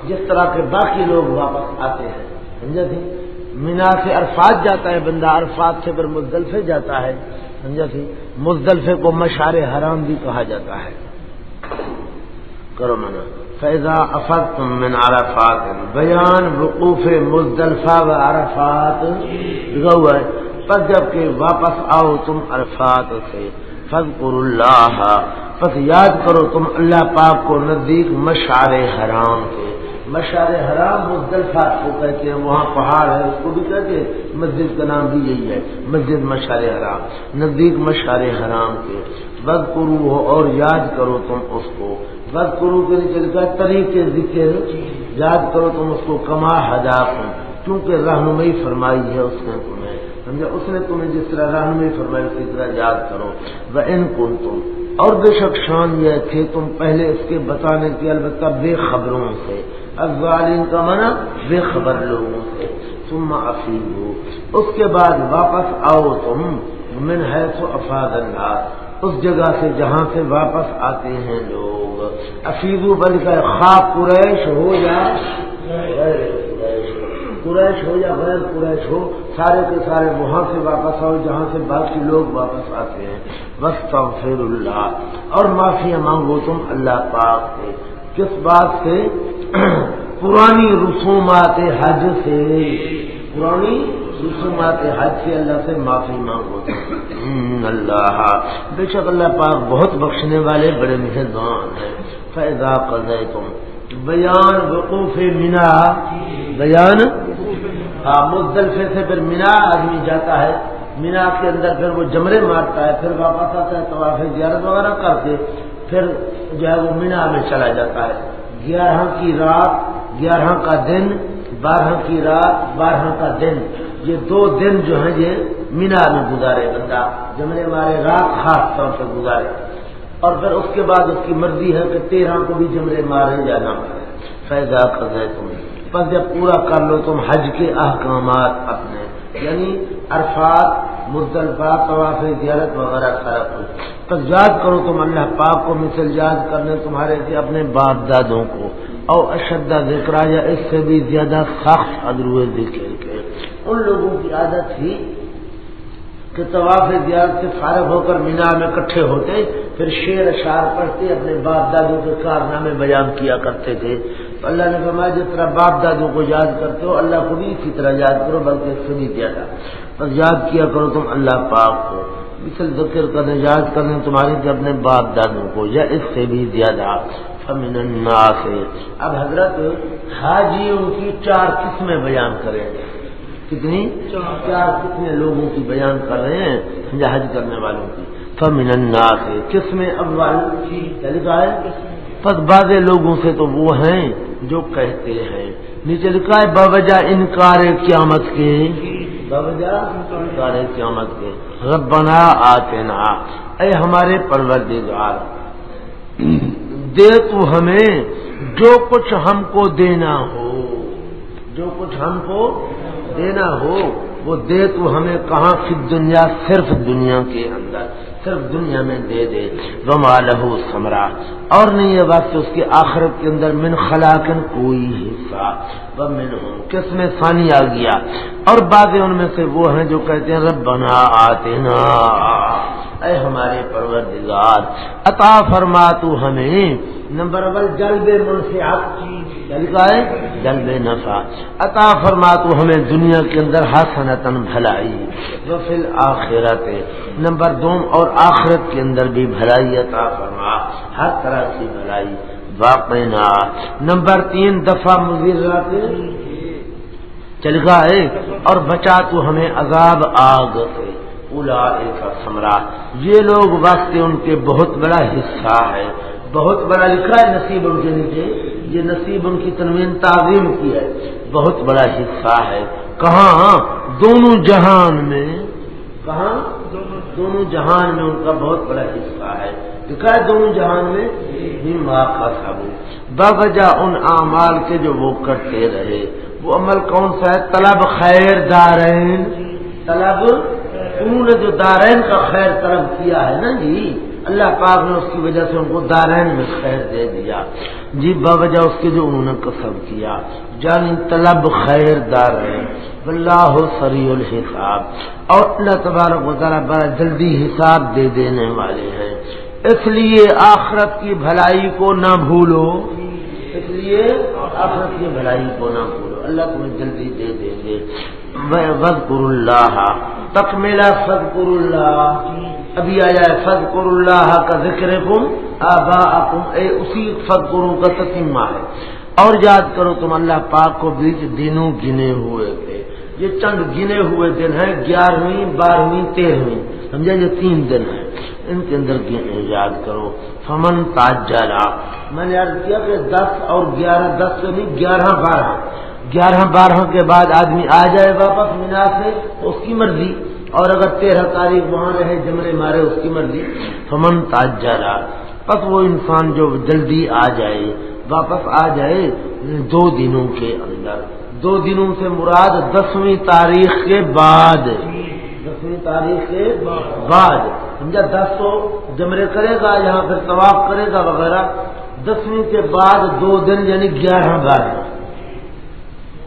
Speaker 1: جس طرح کے باقی لوگ واپس آتے ہیں۔ سمجھا تھی مینا سے عرفات جاتا ہے، بندہ عرفات سے پھر مزدلفے جاتا ہے۔ سمجھا تھی مزدلفے کو مشار حرام بھی کہا جاتا ہے۔ کرو منا۔ فیضا افت تم من عرفات، بیان وقوف مزدلفہ و عرفات پر جبکہ واپس آؤ تم عرفات سے فض اللہ بس یاد کرو تم اللہ پاک کو نزدیک مشار حرام کے۔ مشار حرام مزدلفات کو کہتے ہیں، وہاں پہاڑ ہے، اس کو بھی کہتے ہیں، مسجد کا نام بھی یہی ہے، مسجد مشار حرام، نزدیک مشار حرام کے۔ بد کرو ہو اور یاد کرو تم اس کو۔ بد کرو کے نیچے لکھا طریقے ذکر، یاد کرو تم اس کو، کما ہزار کیونکہ رہنمائی فرمائی ہے اس نے تمہیں۔ سمجھا؟ اس نے تمہیں جس طرح رہنمائی فرمائی، اسی طرح یاد کرو۔ وہ ان کن تم اور بے شک شان یہ تھے تم پہلے اس کے بتانے کی البتہ بے خبروں سے۔ افغالین کا منع بے خبر لوگوں سے۔ تم افیل ہو اس کے بعد واپس آؤ تم۔ من ہے تو افاد اللہ اس جگہ سے جہاں سے واپس آتے ہیں لوگ۔ افیدو بن کر خواب قریش ہو یا قریش ہو یا غیر قریش ہو، سارے کے سارے وہاں سے واپس آؤ، جہاں سے باقی لوگ واپس آتے ہیں۔ بس تغفر اللہ اور معافیا مانگو تم اللہ پاک سے۔ کس بات سے؟ پرانی رسومات حج سے پرانی رسومات حج سے اللہ سے معافی مانگو اللہ بے شک اللہ پاک بہت بخشنے والے بڑے مہربان ہیں۔ فیضا کر تم بیان وقوف مینا بیان ہاں مزدلفے سے پھر مینا آدمی جاتا ہے۔ مینا کے اندر پھر وہ جمرے مارتا ہے، پھر واپس آتا ہے، طواف زیارت وغیرہ کر کے پھر جو ہے وہ مینا میں چلا جاتا ہے۔ گیارہ کی رات گیارہ کا دن بارہ کی رات بارہ کا دن۔ یہ دو دن جو ہیں، یہ مینا میں گزارے بندہ۔ جمرے مارے رات خاص طور پر گزارے۔ اور پھر اس کے بعد اس کی مرضی ہے کہ تیرہ کو بھی جمرے مارے جانا فائدہ کر رہے تمہیں بس جب پورا کر لو تم حج کے احکامات اپنے۔ یعنی عرفات مزدلفہ طواف زیارت وغیرہ سارا کچھ۔ بس یاد کرو تم اللہ پاک کو مثل یاد کرنے تمہارے سے اپنے باپ دادوں کو۔ اور اشدہ ذکر یا اس سے بھی زیادہ سخت ادرو ذکر کے۔ ان لوگوں کی عادت تھی کہ طواف زیارت سے فارغ ہو کر مینا میں کٹھے ہوتے، پھر شیر اشار پڑھتے، اپنے باپ دادوں کے کارنامے بیان کیا کرتے تھے۔ تو اللہ نے فرمایا، جس طرح باپ دادوں کو یاد کرتے ہو، اللہ کو بھی اسی طرح یاد کرو، بلکہ اس سے بھی زیادہ۔ بس یاد کیا کرو تم اللہ پاک کو مثل ذکر کرنے، یاد کرنے تمہارے کہ اپنے باپ دادوں کو، یا اس سے بھی زیادہ۔ فمن الناس۔ اب حضرت حاجیوں کی چار قسمیں بیان کریں۔ گے کتنی؟ چار کتنے لوگوں کی بیان کر رہے ہیں حج کرنے والوں کی۔ فمن الناس۔ قسمیں اول کیا لکھا ہے؟ پس بعض لوگوں سے تو وہ ہیں جو کہتے ہیں۔ نیچے لکھا ہے باوجہ انکار قیامت کے۔ سارے قیامت کے۔ ربنا آتنا۔ اے ہمارے پروردگار، دے تو ہمیں جو کچھ ہم کو دینا ہو۔ جو کچھ ہم کو دینا ہو، وہ دے تو ہمیں کہاں؟ فی دنیا، صرف دنیا کے اندر۔ صرف دنیا میں دے دے۔ وما لہو سمرا۔ اور نہیں یہ بات اس کی آخرت کے اندر من خلاقن کوئی حصہ۔ وہ من ہوں کس میں ثانی آ گیا؟ اور بعض ان میں سے وہ ہیں جو کہتے ہیں رب بنا آتے نا اے ہمارے پروردگار، عطا فرما تو ہمیں۔ نمبر اول، جلب منفیات کا ہے؟ جلب نفع عطا فرما تو ہمیں دنیا کے اندر حسنتن بھلائی۔ وہ فی الآخرت نمبر دو، اور آخرت کے اندر بھی بھلائی عطا فرما۔ ہر طرح کی بھلائی۔ واقع نمبر تین دفعہ مزیر چل گئے اور بچا تو ہمیں عذاب آگ۔ سے اولا کا سمرا یہ لوگ واسطے ان کے بہت بڑا حصہ ہے۔ بہت بڑا لکھا ہے نصیب ان کے نیچے۔ یہ نصیب ان کی تنوین تعظیم کی ہے۔ بہت بڑا حصہ ہے۔ کہاں؟ دونوں جہان میں۔ کہاں؟ دونوں جہان میں ان کا بہت بڑا حصہ ہے۔ لکھا ہے دونوں جہان میں؟ کا سب بجا ان اعمال کے جو وہ کرتے رہے۔ وہ عمل کون سا ہے؟ طلب خیر دارین۔ طلب؟ انہوں نے جو دارین کا خیر طلب کیا ہے نا جی؟ اللہ پاک نے اس کی وجہ سے ان کو دارین میں خیر دے دیا۔ جی باوجہ اس کے جو انہوں نے کسب کیا۔ جانی طلب، خیر دار اللہ سری الحساب۔ اور اللہ تبارک و تعالیٰ بڑا جلدی حساب دے دینے والے ہیں۔ اس لیے آخرت کی بھلائی کو نہ بھولو۔ اس لیے آخرت کی بھلائی کو نہ بھولو۔ اللہ تمہیں جلدی دے دیں گے۔ وزقر اللہ تک میرا فضقر اللہ ابھی آیا ہے فض اللہ کا ذکر کم آبا اے اسی فض کا تسیمہ ہے۔ اور یاد کرو تم اللہ پاک کو بیچ دنوں گنے ہوئے تھے۔ یہ چند گنے ہوئے دن ہیں، گیارہویں، بارہویں، تیرہویں۔ سمجھا؟ یہ تین دن ہیں۔ ان کے اندر یاد کرو۔ فمن تاجا میں نے یاد کیا کہ دس اور گیارہ، دس سے نہیں، گیارہ، بارہ۔ گیارہ، بارہ کے بعد آدمی آ جائے واپس مینا سے اس کی مرضی۔ اور اگر تیرہ تاریخ وہاں رہے جمرے مارے، اس کی مرضی۔ فمن تاجا بس وہ انسان جو جلدی آ جائے، واپس آ جائے دو دنوں کے اندر۔ دو دنوں سے مراد دسویں تاریخ کے بعد۔ دسویں تاریخ کے بعد۔ سمجھا؟ دس تو جمرے کرے گا، یہاں پھر طواف کرے گا وغیرہ۔ دسویں کے بعد دو دن یعنی گیارہ بارہ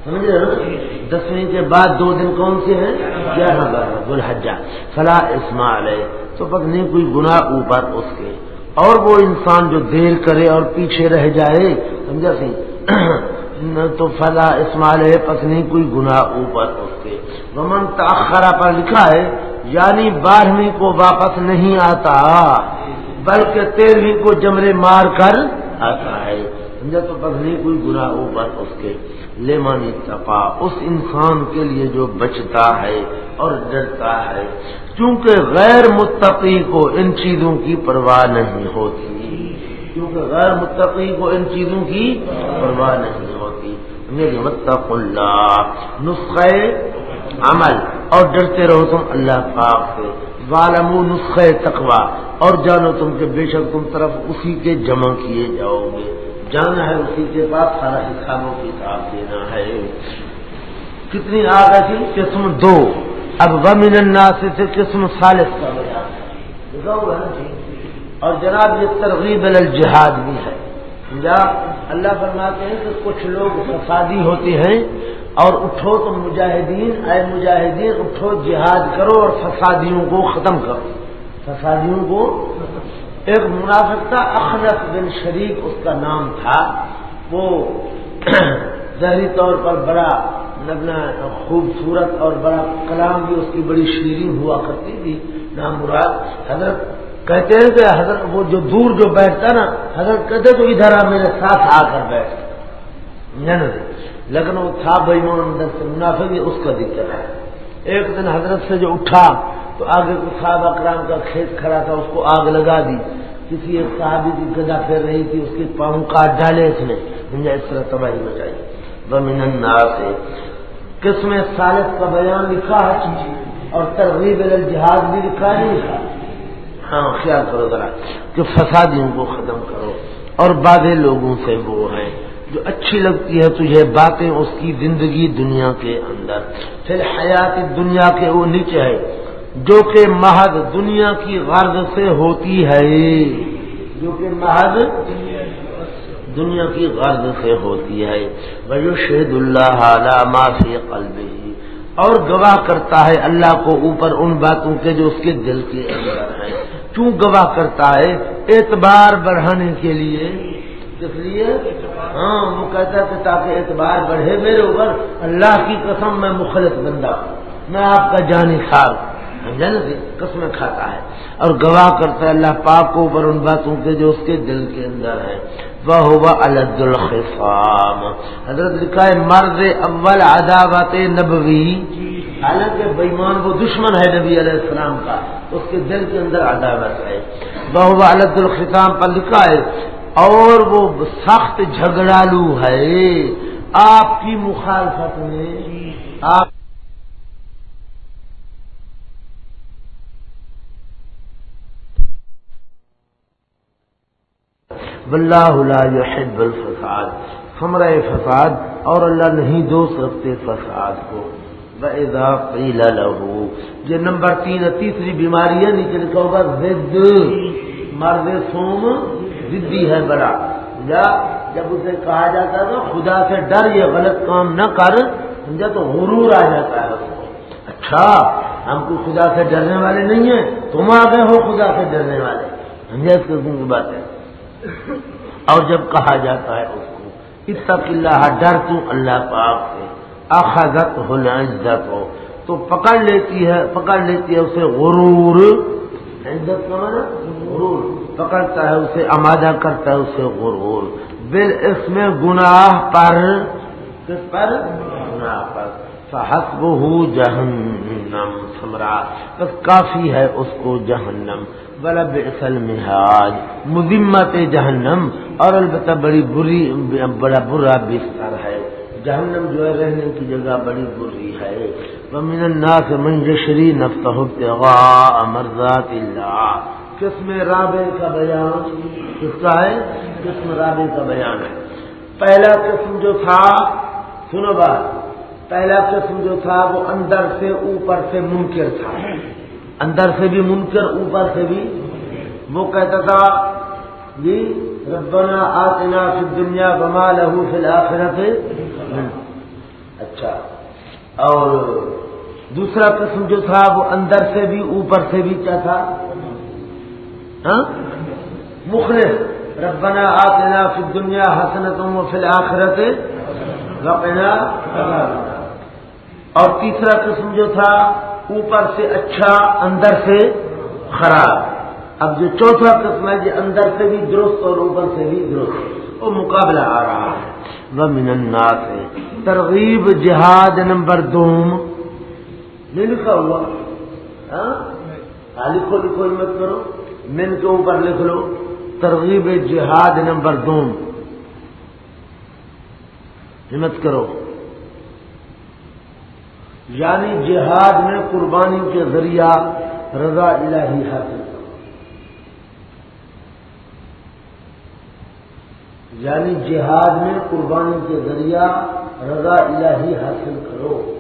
Speaker 1: سمجھ رہے دسویں کے بعد دو دن کون سے ہیں؟ گیارہ بارہ گلحجہ فلاح اسماعیل تو پتہ نہیں کوئی گناہ اوپر اس کے۔ اور وہ انسان جو دیر کرے اور پیچھے رہ جائے، سمجھا سی؟ تو فلاح اسماعیل ہے پتنی کوئی گناہ اوپر اس کے۔ ومن تاخرہ پر لکھا ہے یعنی بارہویں کو واپس نہیں آتا، بلکہ تیرہویں کو جمرے مار کر آتا ہے۔ سمجھا تو پتنی کوئی گناہ اوپر اس کے۔ لیمانی تپا اس انسان کے لیے جو بچتا ہے اور ڈرتا ہے کیونکہ غیر متقی کو ان چیزوں کی پرواہ نہیں ہوتی۔ کیونکہ غیر متقی کو ان چیزوں کی پرواہ نہیں ہوتی۔ میری متق اللہ نسخے عمل، اور ڈرتے رہو تم اللہ پاک سے۔ والم نسخے تقوا اور جانو تم کہ بے شک تم طرف اسی کے جمع کیے جاؤ گے۔ جانا ہے اسی کے بعد سارا حسابوں کی کتاب دینا ہے۔ کتنی آ گئی جی؟ قسم دو۔ اب ومن الناس سے قسم سالس کا بیان۔ جی؟ اور جناب یہ ترغیب الجہاد بھی ہے۔ جب اللہ فرماتے ہیں کہ کچھ لوگ فسادی ہوتے ہیں اور اٹھو تو مجاہدین، اے مجاہدین، اٹھو جہاد کرو اور فسادیوں کو ختم کرو۔ فسادیوں کو ایک منافق تھا اخنف بن شریف اس کا نام تھا، وہ ظہری طور پر بڑا لگنا خوبصورت اور بڑا کلام بھی اس کی بڑی شیریں ہوا کرتی تھی، نام مراد حضرت کہتے ہیں کہ حضرت وہ جو دور جو بیٹھتا نا، حضرت کہتے تو ادھر آ میرے ساتھ آ کر بیٹھ۔ لیکن وہ تھا بھائی اندر سے منافع اس کا دقت ہے۔ ایک دن حضرت سے جو اٹھا تو آگے کچھ صاحب اکرام کا کھیت کھڑا تھا، اس کو آگ لگا دی۔ کسی ایک صحابی کی گدا پھیر رہی تھی، اس کے پاؤں کاٹ ڈالے اس نے۔ اس طرح تباہی مچائی۔ بمن سے قسم سالت کا بیان لکھا ہے۔ اور ترغیب الجہاد بھی لکھا نہیں لکھا ہاں خیال کرو ذرا کہ فسادیوں کو ختم کرو۔ اور بادے لوگوں سے وہ ہیں جو اچھی لگتی ہے تجھے باتیں اس کی زندگی دنیا کے اندر۔ پھر حیات دنیا کے وہ نیچے ہے۔ جو کہ محض دنیا کی غرض سے ہوتی ہے۔ جو کہ محض دنیا کی غرض سے ہوتی ہے۔ بھائی شہد اللہ علامہ فی قلب اور گواہ کرتا ہے اللہ کو اوپر ان باتوں کے جو اس کے دل کے اندر ہیں۔ کیوں گواہ کرتا ہے؟ اعتبار بڑھانے کے لیے۔ اس لیے؟ ہاں وہ کہتا ہے کہ تاکہ اعتبار بڑھے میرے اوپر۔ اللہ کی قسم، میں مخلص بندہ ہوں۔ میں آپ کا جانی سال نا قسمیں کھاتا ہے اور گواہ کرتا ہے اللہ پاک کو اوپر ان باتوں کے جو اس کے دل کے اندر ہے۔ وہ ہوا الد الخصام۔ حضرت لکھا ہے، مرد اول عداوت نبوی۔ حالانکہ بےمان وہ دشمن ہے نبی علیہ السلام کا، اس کے دل کے اندر عداوت ہے۔ وہ ہوا الد الخصام۔ پر لکھا ہے، اور وہ سخت جھگڑالو ہے۔ آپ کی مخالفت میں آپ لا يحب الفساد۔ ہمرا فساد اور اللہ نہیں دوست رکھتے فساد کو۔ قیل له۔ یہ نمبر تین تیسری بیماری ہے، نیچے لکھا ہوگا زد۔ مرد سوم ضدی ہے بڑا۔ یا جب اسے کہا جاتا ہے خدا سے ڈر یہ غلط کام نہ کر، سمجھا؟ تو غرور آ جاتا ہے اس کو۔ اچھا ہم کو خدا سے ڈرنے والے نہیں ہیں، تم آ گئے ہو خدا سے ڈرنے والے۔ سمجھا؟ اس قسم کی بات ہے۔ اور جب کہا جاتا ہے اس کو اتق اللہ، ڈر کیوں اللہ پاک سے اخذت ہو عزت ہو۔ تو پکڑ لیتی ہے، پکڑ لیتی ہے اسے غرور۔ عزت کا مانا غرور۔ پکڑتا ہے اسے، آمادہ کرتا ہے اسے غرور۔ بل اس میں گناہ پر۔ کس پر؟ گناہ پر۔ حسب ہو جہنم۔ سمرا۔ بس کافی ہے اس کو جہنم۔ بلب اصل محاج مذمت جہنم، اور البتہ بڑی بری، بڑا برا بستر ہے۔ جہنم جو ہے رہنے کی جگہ بڑی بری ہے۔ ومن الناس من جشری نفسه ابتغاء مرضات اللہ۔ قسم رابع کا بیان کس کا ہے؟ قسم رابع کا بیان ہے۔ پہلا قسم جو تھا، سنو بات، پہلا قسم جو تھا وہ اندر سے اوپر سے منکر تھا۔ اندر سے بھی منکر، اوپر سے بھی۔ وہ کہتا تھا جی ربنا آتنا فی دنیا بما لہو فی الآخرت اچھا۔ اور دوسرا قسم جو تھا، وہ اندر سے بھی، اوپر سے بھی کیا تھا؟ ہاں؟ مخلص۔ ربنا آتنا فی دنیا حسنتوں و فی الآخرت ربنا اور تیسرا قسم جو تھا اوپر سے اچھا اندر سے خراب۔ اب جو چوتھا قسم ہے جو اندر سے بھی درست اور اوپر سے بھی درست۔ وہ مقابلہ آ رہا ہے۔ وہ مننا سے ترغیب جہاد نمبر دوم نہیں لکھا ہوا۔ ہاں؟ لکھو لکھو، ہمت کرو۔ من کے اوپر لکھ لو۔ ترغیب جہاد نمبر دوم ہمت کرو۔ یعنی جہاد میں قربانی کے ذریعہ رضا الہی حاصل کرو۔ یعنی جہاد میں قربانی کے ذریعہ رضا الہی حاصل کرو۔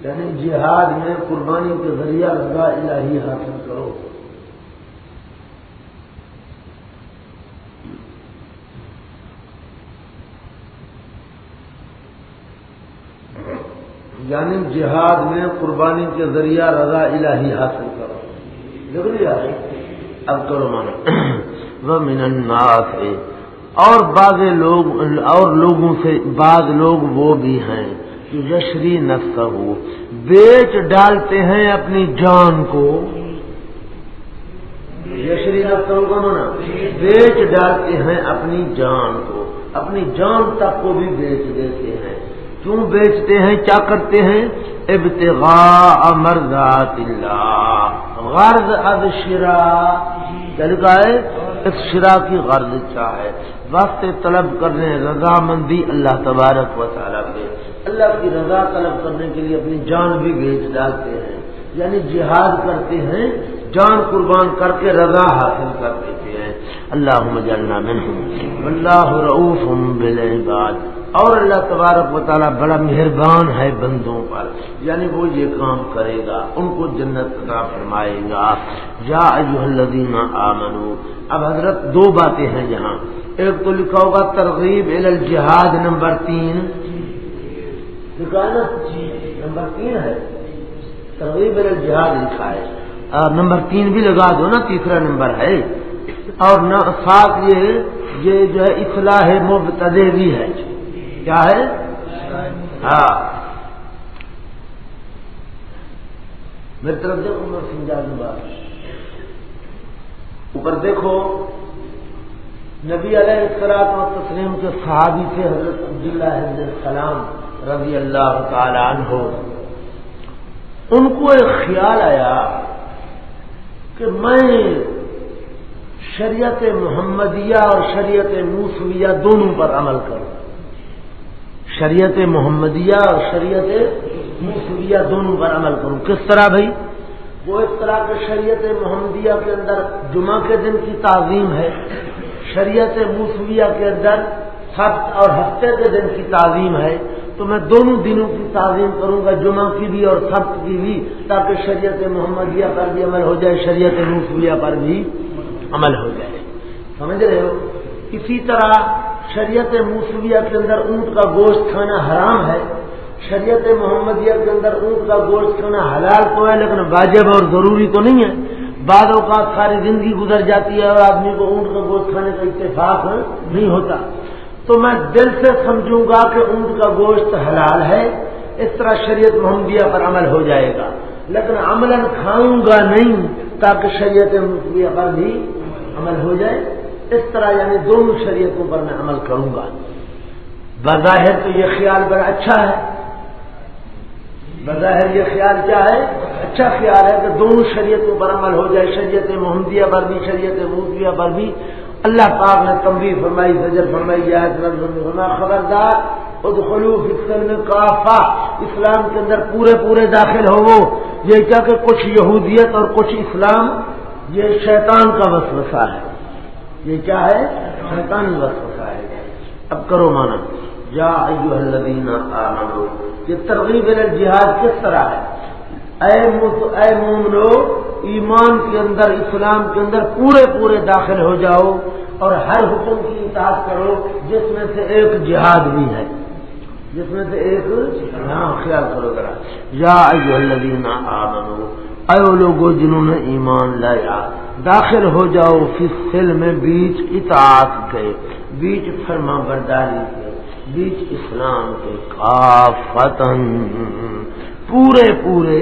Speaker 1: یعنی جہاد میں قربانی کے ذریعہ رضا الہی حاصل کرو۔ یعنی جہاد میں قربانی کے ذریعہ رضا الہی حاصل کرو۔ لیا اب کرو مانا وہ الناس۔ ہے اور بعض لوگ، اور لوگوں سے، بعض لوگ وہ بھی ہیں۔ جو یشری نفس ہو بیچ ڈالتے ہیں اپنی جان کو۔ یشری نفس کا مانا۔ بیچ ڈالتے ہیں اپنی جان کو۔ اپنی جان تک کو بھی بیچ دیتے ہیں۔ کیوں بیچتے ہیں، کیا کرتے ہیں؟ ابتغاء مرضات اللہ۔ غرض اب شرا یعنی ہے، اس شرا کی غرض کیا ہے؟ وقت طلب کرنے، رضامندی اللہ تبارک و تعالیٰ کے۔ اللہ کی رضا طلب کرنے کے لیے اپنی جان بھی بیچ ڈالتے ہیں۔ یعنی جہاد کرتے ہیں، جان قربان کر کے رضا حاصل کر دیتے ہیں۔ اللہ مجلنا منہم۔ اللہ رعوف بالعباد۔ اور اللہ تبارک و تعالیٰ بڑا مہربان ہے بندوں پر۔ یعنی وہ یہ کام کرے گا، ان کو جنت کا فرمائے گا۔ یا الذین آمنو، اب حضرت دو باتیں ہیں یہاں۔ ایک تو لکھا ہوگا ترغیب الجہاد نمبر تین۔ لکھا جی، نمبر تین ہے۔ ترغیب الجہاد لکھا ہے۔ نمبر تین بھی لگا دو نا، تیسرا نمبر ہے۔ اور ساتھ یہ یہ جو ہے اصلاح مبتدے بھی ہے۔ کیا ہے؟ ہاں۔ میری طرف دیکھو، میں سمجھا دوں گا اوپر دیکھو، نبی علیہ السلاط و تسلیم کے صحابی تھے حضرت عبداللہ السلام رضی اللہ تعالی عنہ۔ ان کو ایک خیال آیا کہ میں شریعت محمدیہ اور شریعت موسویہ دونوں پر عمل کروں۔ شریعت محمدیہ اور شریعت موسیقیہ دونوں پر عمل کروں. کس طرح بھائی؟ وہ اس طرح کے شریعت محمدیہ کے اندر جمعہ کے دن کی تعظیم ہے، شریعت موسویہ کے اندر سبت اور ہفتے کے دن کی تعظیم ہے۔ تو میں دونوں دنوں کی تعظیم کروں گا، جمعہ کی بھی اور سبت کی بھی، تاکہ شریعت محمدیہ پر بھی عمل ہو جائے، شریعت موسویہ پر بھی عمل ہو جائے۔ سمجھ رہے ہو؟ اسی طرح شریعت موسویہ کے اندر اونٹ کا گوشت کھانا حرام ہے۔ شریعت محمدیہ کے اندر اونٹ کا گوشت کھانا حلال تو ہے، لیکن واجب اور ضروری تو نہیں ہے۔ بعد اوقات ساری زندگی گزر جاتی ہے اور آدمی کو اونٹ کا گوشت کھانے کا اتفاق نہیں ہوتا۔ تو میں دل سے سمجھوں گا کہ اونٹ کا گوشت حلال ہے، اس طرح شریعت محمدیہ پر عمل ہو جائے گا۔ لیکن عمل کھاؤں گا نہیں تاکہ شریعت محمدیہ پر بھی عمل ہو جائے۔ اس طرح یعنی دونوں شریعتوں پر میں عمل کروں گا۔ بظاہر تو یہ خیال بڑا اچھا ہے۔ بظاہر یہ خیال کیا ہے؟ اچھا خیال ہے کہ دونوں شریعتوں پر عمل ہو جائے۔ شریعت محمدیہ پر بھی شریعت محدیہ پر بھی۔ اللہ پاک نے تمبی فرمائی، زجر فرمائی فرما خبردار خلوف اسلم کافا اسلام کے اندر پورے پورے داخل ہو وہ یہ کیا کہ کچھ یہودیت اور کچھ اسلام، یہ شیطان کا وسوسہ ہے۔ یہ کیا ہے؟ شیطانی وقت ہے۔ اب کرو مانا۔ یا ایو الذین آمنو، یہ ترغیب جہاد کس طرح ہے؟ اے اے مومنو، ایمان کے اندر، اسلام کے اندر پورے پورے داخل ہو جاؤ اور ہر حکم کی اطاعت کرو، جس میں سے ایک جہاد بھی ہے۔ جس میں سے ایک ہاں خیال کرو ذرا۔ یا ایو الذین آمنو، اے لوگوں جنہوں نے ایمان لایا۔ داخل ہو جاؤ فل میں بیچ اطاعت کے، بیچ فرما برداری کے، بیچ اسلام کے۔ کافتن پورے پورے۔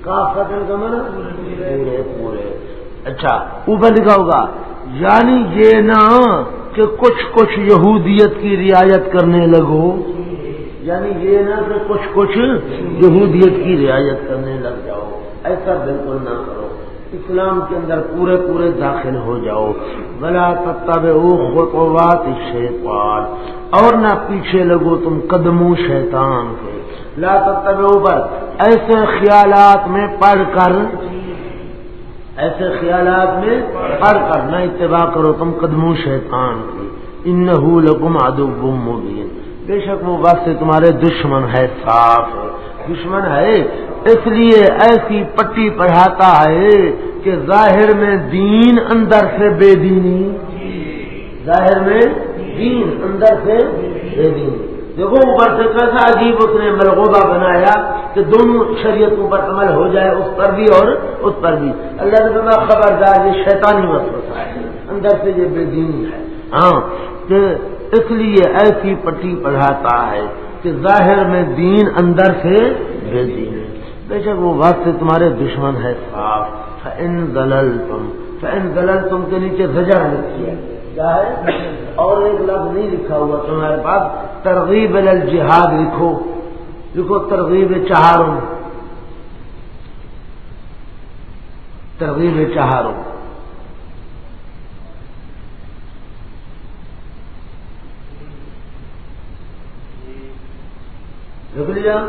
Speaker 1: کافتن کا من پورے پورے۔ اچھا اوپر لکھا ہوگا یعنی یہ نہ کہ کچھ کچھ یہودیت کی رعایت کرنے لگو۔ یعنی یہ نہ کہ کچھ کچھ یہودیت کی رعایت کرنے لگ جاؤ۔ ایسا بالکل نہ کرو۔ اسلام کے اندر پورے پورے داخل ہو جاؤ۔ بلا تب خطوات شیطان اور نہ پیچھے لگو تم قدموں شیطان کے۔ لا تب اوپر ایسے خیالات میں پڑھ کر ایسے خیالات میں پڑھ کر نہ اتباع کرو تم قدموں شیطان کی ان لکم ادب مبین بے شک وہ بات سے تمہارے دشمن ہے، صاف دشمن ہے اس لیے ایسی پٹی پڑھاتا ہے کہ ظاہر میں دین اندر سے بے دینی۔ ظاہر میں دین اندر سے بے دینی۔ دیکھو اوپر سے کیسا عجیب اس نے ملغوبہ بنایا کہ دونوں شریعتوں پر عمل ہو جائے اس پر بھی اور اس پر بھی۔ اللہ نے خبردار، یہ شیطانی مسئلہ ہے۔ اندر سے یہ بے دینی ہے۔ ہاں کہ اس لیے ایسی پٹی پڑھاتا ہے کہ ظاہر میں دین اندر سے بے دین بے شک وہ وقت تمہارے دشمن ہے۔ صاف دلل تم فن دلل تم کے نیچے زجر لکھی ہے۔ کیا ہے اور ایک لفظ نہیں لکھا ہوا تمہارے پاس، ترغیب الجہاد لکھو۔ لکھو ترغیب چہاروں۔ ترغیب چہاروں۔ لکھ لیا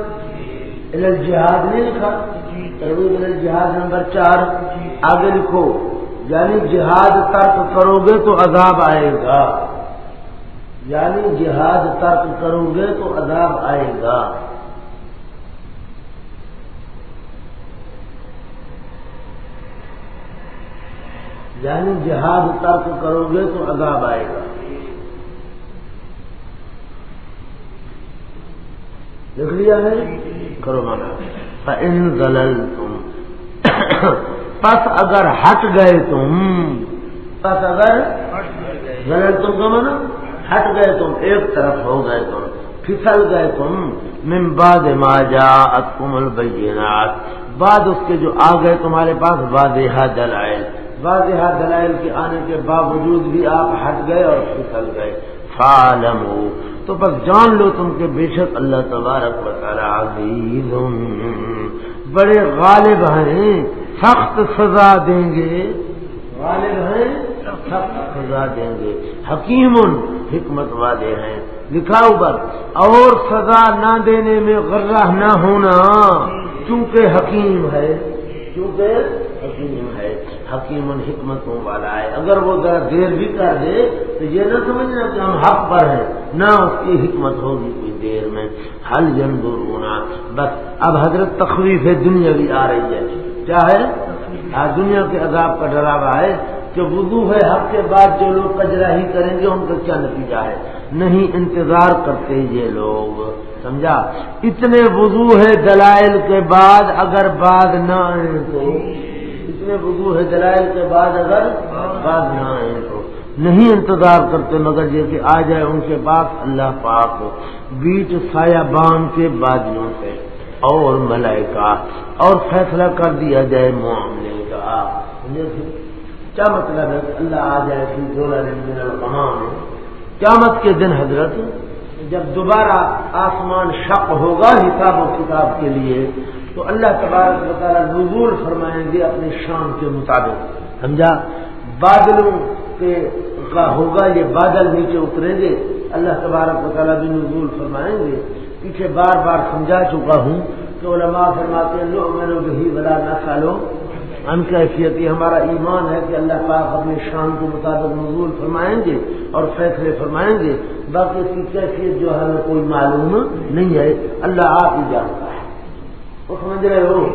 Speaker 1: جہاد نہیں لکھا؟ ترغیب جہاد نمبر چار۔ آگے لکھو۔ یعنی جہاد ترک کرو گے تو عذاب آئے گا۔ یعنی جہاد ترک کرو گے تو عذاب آئے گا۔ یعنی جہاد ترک کرو گے تو عذاب آئے گا۔ لکھ لیا ہے؟ کرو مانا۔ ان زلل تم پس اگر ہٹ گئے تم، پس اگر زلل تم کا مانا؟ ہٹ گئے تم، ایک طرف ہو گئے تم، پھسل گئے تم۔ من بعد ما جاءتكم البینات۔ بعد اس کے جو آ گئے تمہارے پاس واضح دلائل۔ واضح دلائل کے آنے کے باوجود بھی آپ ہٹ گئے اور پھسل گئے۔ فالمو تو بس جان لو تم کے بے شک اللہ تبارک عزیز بڑے غالب ہیں، سخت سزا دیں گے۔ غالب ہیں، سخت سزا دیں گے۔ حکیم حکمت والے ہیں۔ لکھا اوپر اور سزا نہ دینے میں غرہ نہ ہونا۔ چونکہ حکیم ہے، چونکہ حکیم حکمتوں والا ہے۔ اگر وہ ذرا دیر بھی کر دے تو یہ نہ سمجھنا کہ ہم حق پر ہیں، نہ اس کی حکمت ہوگی کوئی دیر میں۔ حل جن ہونا بس اب حضرت تخلیف دنیا بھی آ رہی ہے۔ کیا ہے؟ ہاں، دنیا کے عذاب کا ڈراوا ہے کہ وضو ہے، حق کے بعد جو لوگ کجرا ہی کریں گے، ان کا کیا نتیجہ ہے؟ نہیں انتظار کرتے یہ لوگ۔ سمجھا؟ اتنے وضو ہے دلائل کے بعد، اگر بعد نہ آئے تو۔ اتنے وضو ہے دلائل کے بعد اگر بعد نہ آئے تو۔ نہیں انتظار کرتے مگر یہ کہ آ جائے ان کے پاس اللہ پاک بیچ سایہ بان کے بادیوں سے اور ملائکہ اور فیصلہ کر دیا جائے معاملے کا۔ کیا مطلب ہے اللہ آ جائے پھر دولہ قیامت کے دن حضرت جب دوبارہ آسمان شک ہوگا حساب و کتاب کے لیے تو اللہ تبارک و تعالیٰ نزول فرمائیں گے اپنی شان کے مطابق۔ سمجھا؟ بادلوں کے کا ہوگا، یہ بادل نیچے اتریں گے۔ اللہ تبارک و تعالیٰ بھی نزول فرمائیں گے۔ پیچھے بار بار سمجھا چکا ہوں کہ علماء فرماتے ہیں، لو میں نے بھی بلا نہ سالو ان کیفیت، یہ ہمارا ایمان ہے کہ اللہ پاک اپنی شان کے مطابق نزول فرمائیں گے اور فیصلے فرمائیں گے۔ باقی اس کی کیفیت جو ہے ہمیں کوئی معلوم نہیں ہے۔ اللہ آپ ہی جانتا ہے۔ سمجھ رہے ہو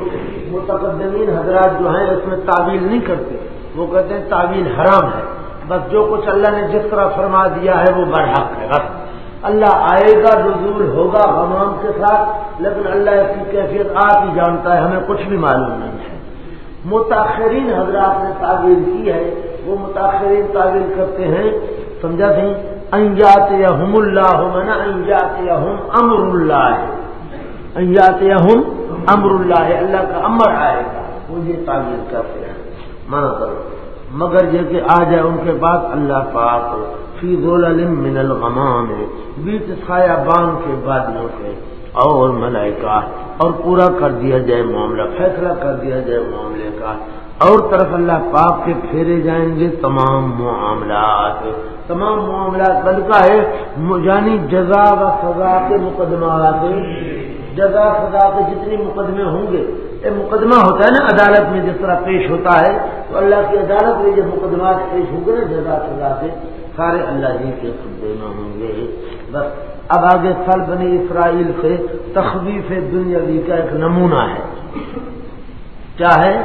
Speaker 1: متقدمین حضرات جو ہیں، اس میں تعویل نہیں کرتے۔ وہ کہتے ہیں تعویل حرام ہے۔ بس جو کچھ اللہ نے جس طرح فرما دیا ہے، وہ برحق ہے، بس۔ اللہ آئے گا رضول ہوگا غمام کے ساتھ، لیکن اللہ اس کی کیفیت آپ ہی جانتا ہے، ہمیں کچھ بھی معلوم نہیں ہے۔ متاثرین حضرات نے تعویل کی ہے۔ وہ متاثرین تعویل کرتے ہیں۔ سمجھا سی انجات یا ہم اللہ ہو انجات یا ہم امر اللہ۔ ہے انجات یا ہم امر اللہ ہے، اللہ کا امر آئے گا۔ وہ یہ تعمیر کرتے ہیں منع کرو۔ مگر یہ کہ آ جائے ان کے بعد اللہ پاک۔ فی من الغمان بیچ سایہ بان کے بادیوں سے اور ملائکہ۔ اور پورا کر دیا جائے معاملہ، فیصلہ کر دیا جائے معاملے کا۔ اور طرف اللہ پاک کے پھیرے جائیں گے تمام معاملات۔ تمام معاملات بلکہ ہے۔ یعنی جزا و سزا کے مقدمات۔ جزا سزا کے جتنے مقدمے ہوں گے، یہ مقدمہ ہوتا ہے نا عدالت میں جس طرح پیش ہوتا ہے، تو اللہ کی عدالت میں جب مقدمات پیش ہوں گے نا جزا سزا سے سارے اللہ جی کے خدے میں ہوں گے۔ بس، اب آگے سل بنی اسرائیل سے تخویف دنیاوی کا ایک نمونہ ہے۔ کیا ہے؟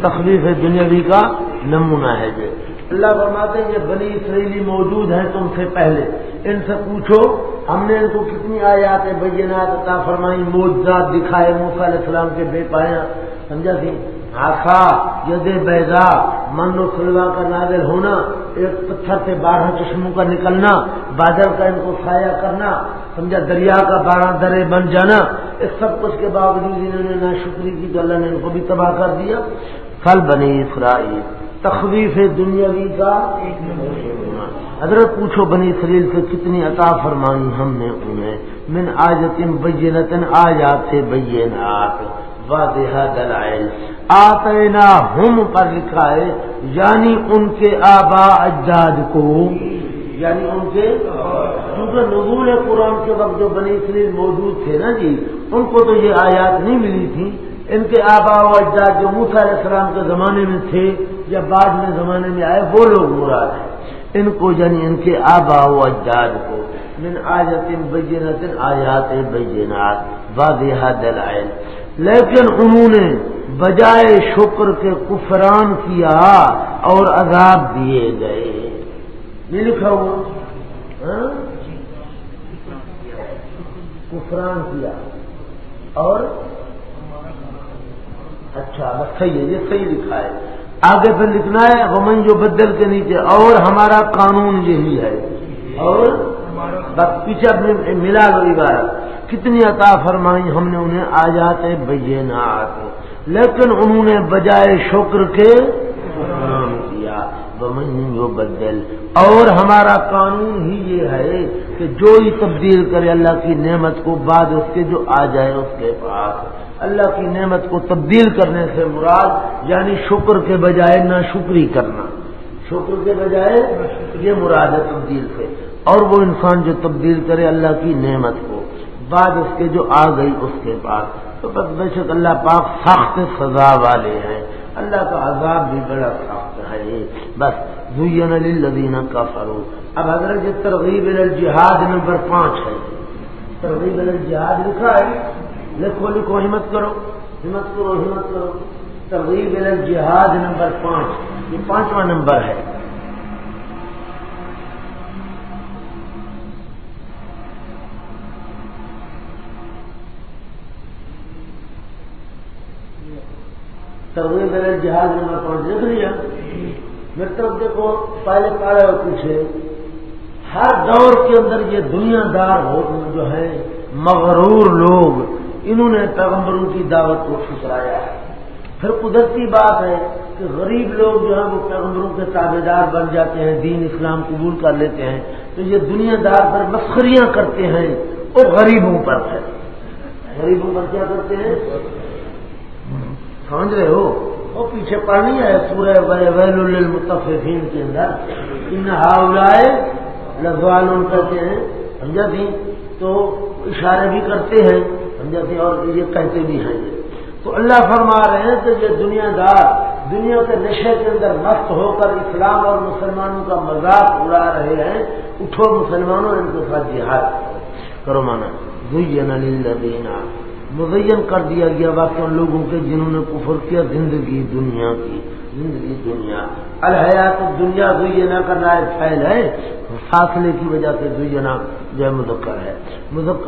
Speaker 1: تخلیف دنیاوی کا نمونہ ہے یہ۔ اللہ فرماتے ہیں یہ بنی اسرائیلی موجود ہیں تم سے پہلے۔ ان سے پوچھو، ہم نے ان کو کتنی آیات بینات عطا فرمائی موجات دکھائے، موسیٰ علیہ السلام کے بے پایا سمجھا جی؟ سی آخا ید بیدا من و سلوا کا نازل ہونا، ایک پتھر سے بارہ چشموں کا نکلنا، بادل کا ان کو سایہ کرنا، سمجھا، دریا کا بارہ درے بن جانا۔ اس سب کچھ کے باوجود انہوں نے نہ شکری کی تو اللہ نے ان کو بھی تباہ کر دیا۔ پھل بنی اسرائیل۔ تخویف دنیاوی کا حضرت پوچھو بنی سلیل سے کتنی عطا فرمانی ہم نے انہیں؟ من آجتن بینتن آجات سے بینات واضح دلائل۔ آتینا ہم پر لکھا ہے یعنی ان کے آبا اجداد کو۔ یعنی ان کے چونکہ نزول قرآن کے وقت جو بنی اسرائیل موجود تھے نا جی ان کو تو یہ آیات نہیں ملی تھی۔ ان کے آبا و اجداد جو موسا علیہ السلام کے زمانے میں تھے یا بعد میں زمانے میں آئے، وہ لوگ مراد ہیں۔ ان کو یعنی ان کے آبا و اجداد کو، من آجت بینت آیات بینات واضح دلائل۔ لیکن انہوں نے بجائے شکر کے کفران کیا اور عذاب دیے گئے۔ یہ لکھا ہوا۔ ہاں؟ کفران کیا اور؟ اچھا بس صحیح ہے، یہ صحیح لکھا ہے۔ آگے پھر لکھنا ہے، ومن جو بدل کے نیچے، اور ہمارا قانون یہی ہے۔ اور پیچھے ملا لو عبارت کتنی عطا فرمائی ہم نے انہیں آ جاتے بجے نہ آتے لیکن انہوں نے بجائے شکر کے کام کیا۔ جو بدل اور ہمارا قانون ہی یہ ہے کہ جو ہی تبدیل کرے اللہ کی نعمت کو بعد اس کے جو آ جائے اس کے پاس۔ اللہ کی نعمت کو تبدیل کرنے سے مراد یعنی شکر کے بجائے نہ شکری کرنا۔ شکر کے بجائے یہ مراد ہے تبدیل سے۔ اور وہ انسان جو تبدیل کرے اللہ کی نعمت کو۔ بعد اس کے جو آ گئی اس کے بعد۔ تو بس بے شک اللہ پاک سخت سزا والے ہیں۔ اللہ کا عذاب بھی بڑا سخت ہے۔ بس، زین لدینہ کا فروغ اب حضرت یہ ترغیب الجہاد نمبر پانچ ہے۔ ترغیب الجہاد لکھا ہے۔ لکھو لکھو ہمت کرو ہمت کرو ہمت کرو۔ ترغیب جہاد نمبر پانچ۔ یہ پانچواں نمبر ہے۔ ترغیب جہاد نمبر پانچ۔ لکھ لیا۔ میری طرف دیکھو، پہلے پارے اور پیچھے۔ ہر دور کے اندر یہ دنیا دار ہو جو ہے، مغرور لوگ۔ انہوں نے پیغمبروں کی دعوت کو ٹھکرایا ہے۔ پھر قدرتی بات ہے کہ غریب لوگ جو ہیں وہ پیغمبروں کے تابے دار بن جاتے ہیں، دین اسلام قبول کر لیتے ہیں۔ تو یہ دنیا دار پر مسخریاں کرتے ہیں اور غریبوں پر ہے۔ غریبوں پر کیا کرتے ہیں؟ سمجھ رہے ہو؟ وہ پیچھے پڑھنی ہے سورہ ویل المتفین کے اندر۔ ان ہاؤلائے لذوال کہتے ہیں۔ سمجھا تھی؟ تو اشارے بھی کرتے ہیں۔ سمجھا اور یہ کہتے بھی ہیں۔ تو اللہ فرما رہے ہیں کہ یہ دنیا دار دنیا کے نشے کے اندر مست ہو کر اسلام اور مسلمانوں کا مذاق اڑا رہے ہیں۔ اٹھو مسلمانوں، ان کے ساتھ جہاد۔ کرو مانا دینا مزین کر دیا گیا باقی ان لوگوں کے جنہوں نے کفر کیا زندگی دنیا کی۔ زندگی دنیا۔ الحیات دنیا زینا کرنا ایک فیل ہے۔ فاصلے کی وجہ سے زینا جو مذکر ہے۔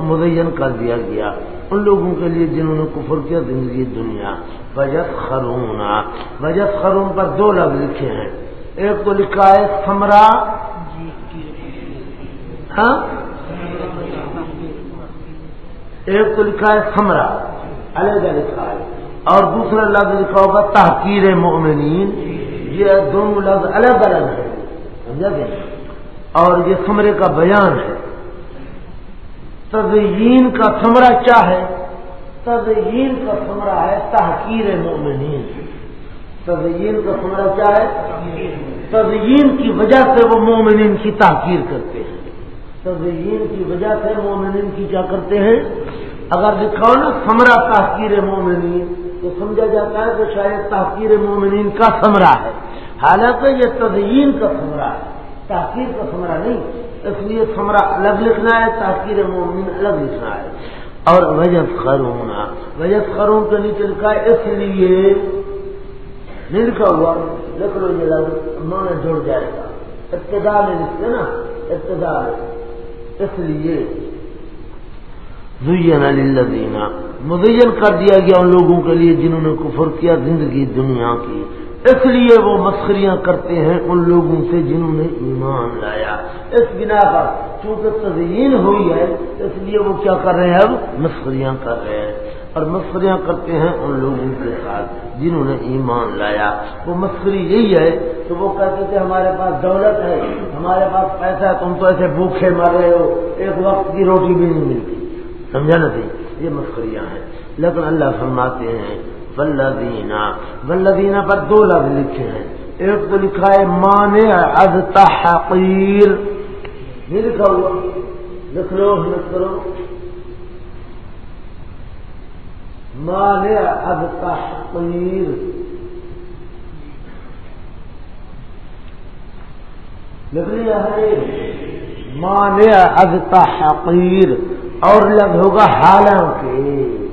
Speaker 1: مزین کر دیا گیا۔ ان لوگوں کے لیے جنہوں نے کفر کیا زندگی دنیا بجت خرون بجت خرون پر دو لفظ لکھے ہیں۔ ایک تو لکھا ہے سمرا ہاں؟ ایک تو لکھا ہے سمرا علیحدہ لکھا ہے۔ اور دوسرا لفظ لکھا ہوگا تحقیر مومنین۔ یہ دونوں لفظ الگ الگ ہیں۔ سمجھا گیا اور یہ سمرے کا بیان ہے۔ تزئین کا سمرا کیا ہے؟ تزئین کا سمرا ہے تحقیر مومنین۔ تزئین کا سمرا کیا ہے؟ تزئین کی وجہ سے وہ مومنین کی تحقیر کرتے ہیں۔ تزئین کی وجہ سے مومنین کی کیا کرتے ہیں؟ اگر دکھاؤ نا سمرا تحقیر مومنین، تو سمجھا جاتا ہے کہ شاید تحقیر مومنین کا سمرا ہے۔ حالانکہ یہ تزئین کا سمرا ہے، تحقیر کا سمرا نہیں۔ لیے سمرا الگ لکھنا ہے تاکیر مومن الگ لکھنا ہے۔ اور وجب خرونا وجب خرون کے نیچے لکھا ہے، اس لیے نہیں لکھا ہوا، لکھ لو یہ لفظ مانا جڑ جائے گا۔ ابتدا میں لکھتے نا، ابتدا اس لیے زین للذین۔ مزین کر دیا گیا ان لوگوں کے لیے جنہوں نے کفر کیا، زندگی دنیا کی۔ اس لیے وہ مسخریاں کرتے ہیں ان لوگوں سے جنہوں نے ایمان لایا۔ اس بنا پر چونکہ تزئین ہوئی ہے، اس لیے وہ کیا کر رہے ہیں اب؟ مسخریاں کر رہے ہیں۔ اور مسخریاں کرتے ہیں ان لوگوں کے ساتھ جنہوں نے ایمان لایا۔ وہ مسخری یہی ہے کہ وہ کہتے تھے، ہمارے پاس دولت ہے، ہمارے پاس پیسہ ہے، تم تو ایسے بھوکھے مر رہے ہو، ایک وقت کی روٹی بھی نہیں ملتی۔ سمجھا نا یہ مسخریاں ہیں۔ لیکن اللہ فرماتے ہیں ولدینہ ولدینہ پر دو لفظ لکھے ہیں۔ ایک تو لکھا ہے مان از تحقیر۔ یہ لکھا ہوا۔ لکھ لو، لکھ کرو مانے اب تحقیر۔ لکھ لیا ہے۔ مانے اب تحقیر۔ اور لگ ہوگا حالانکہ۔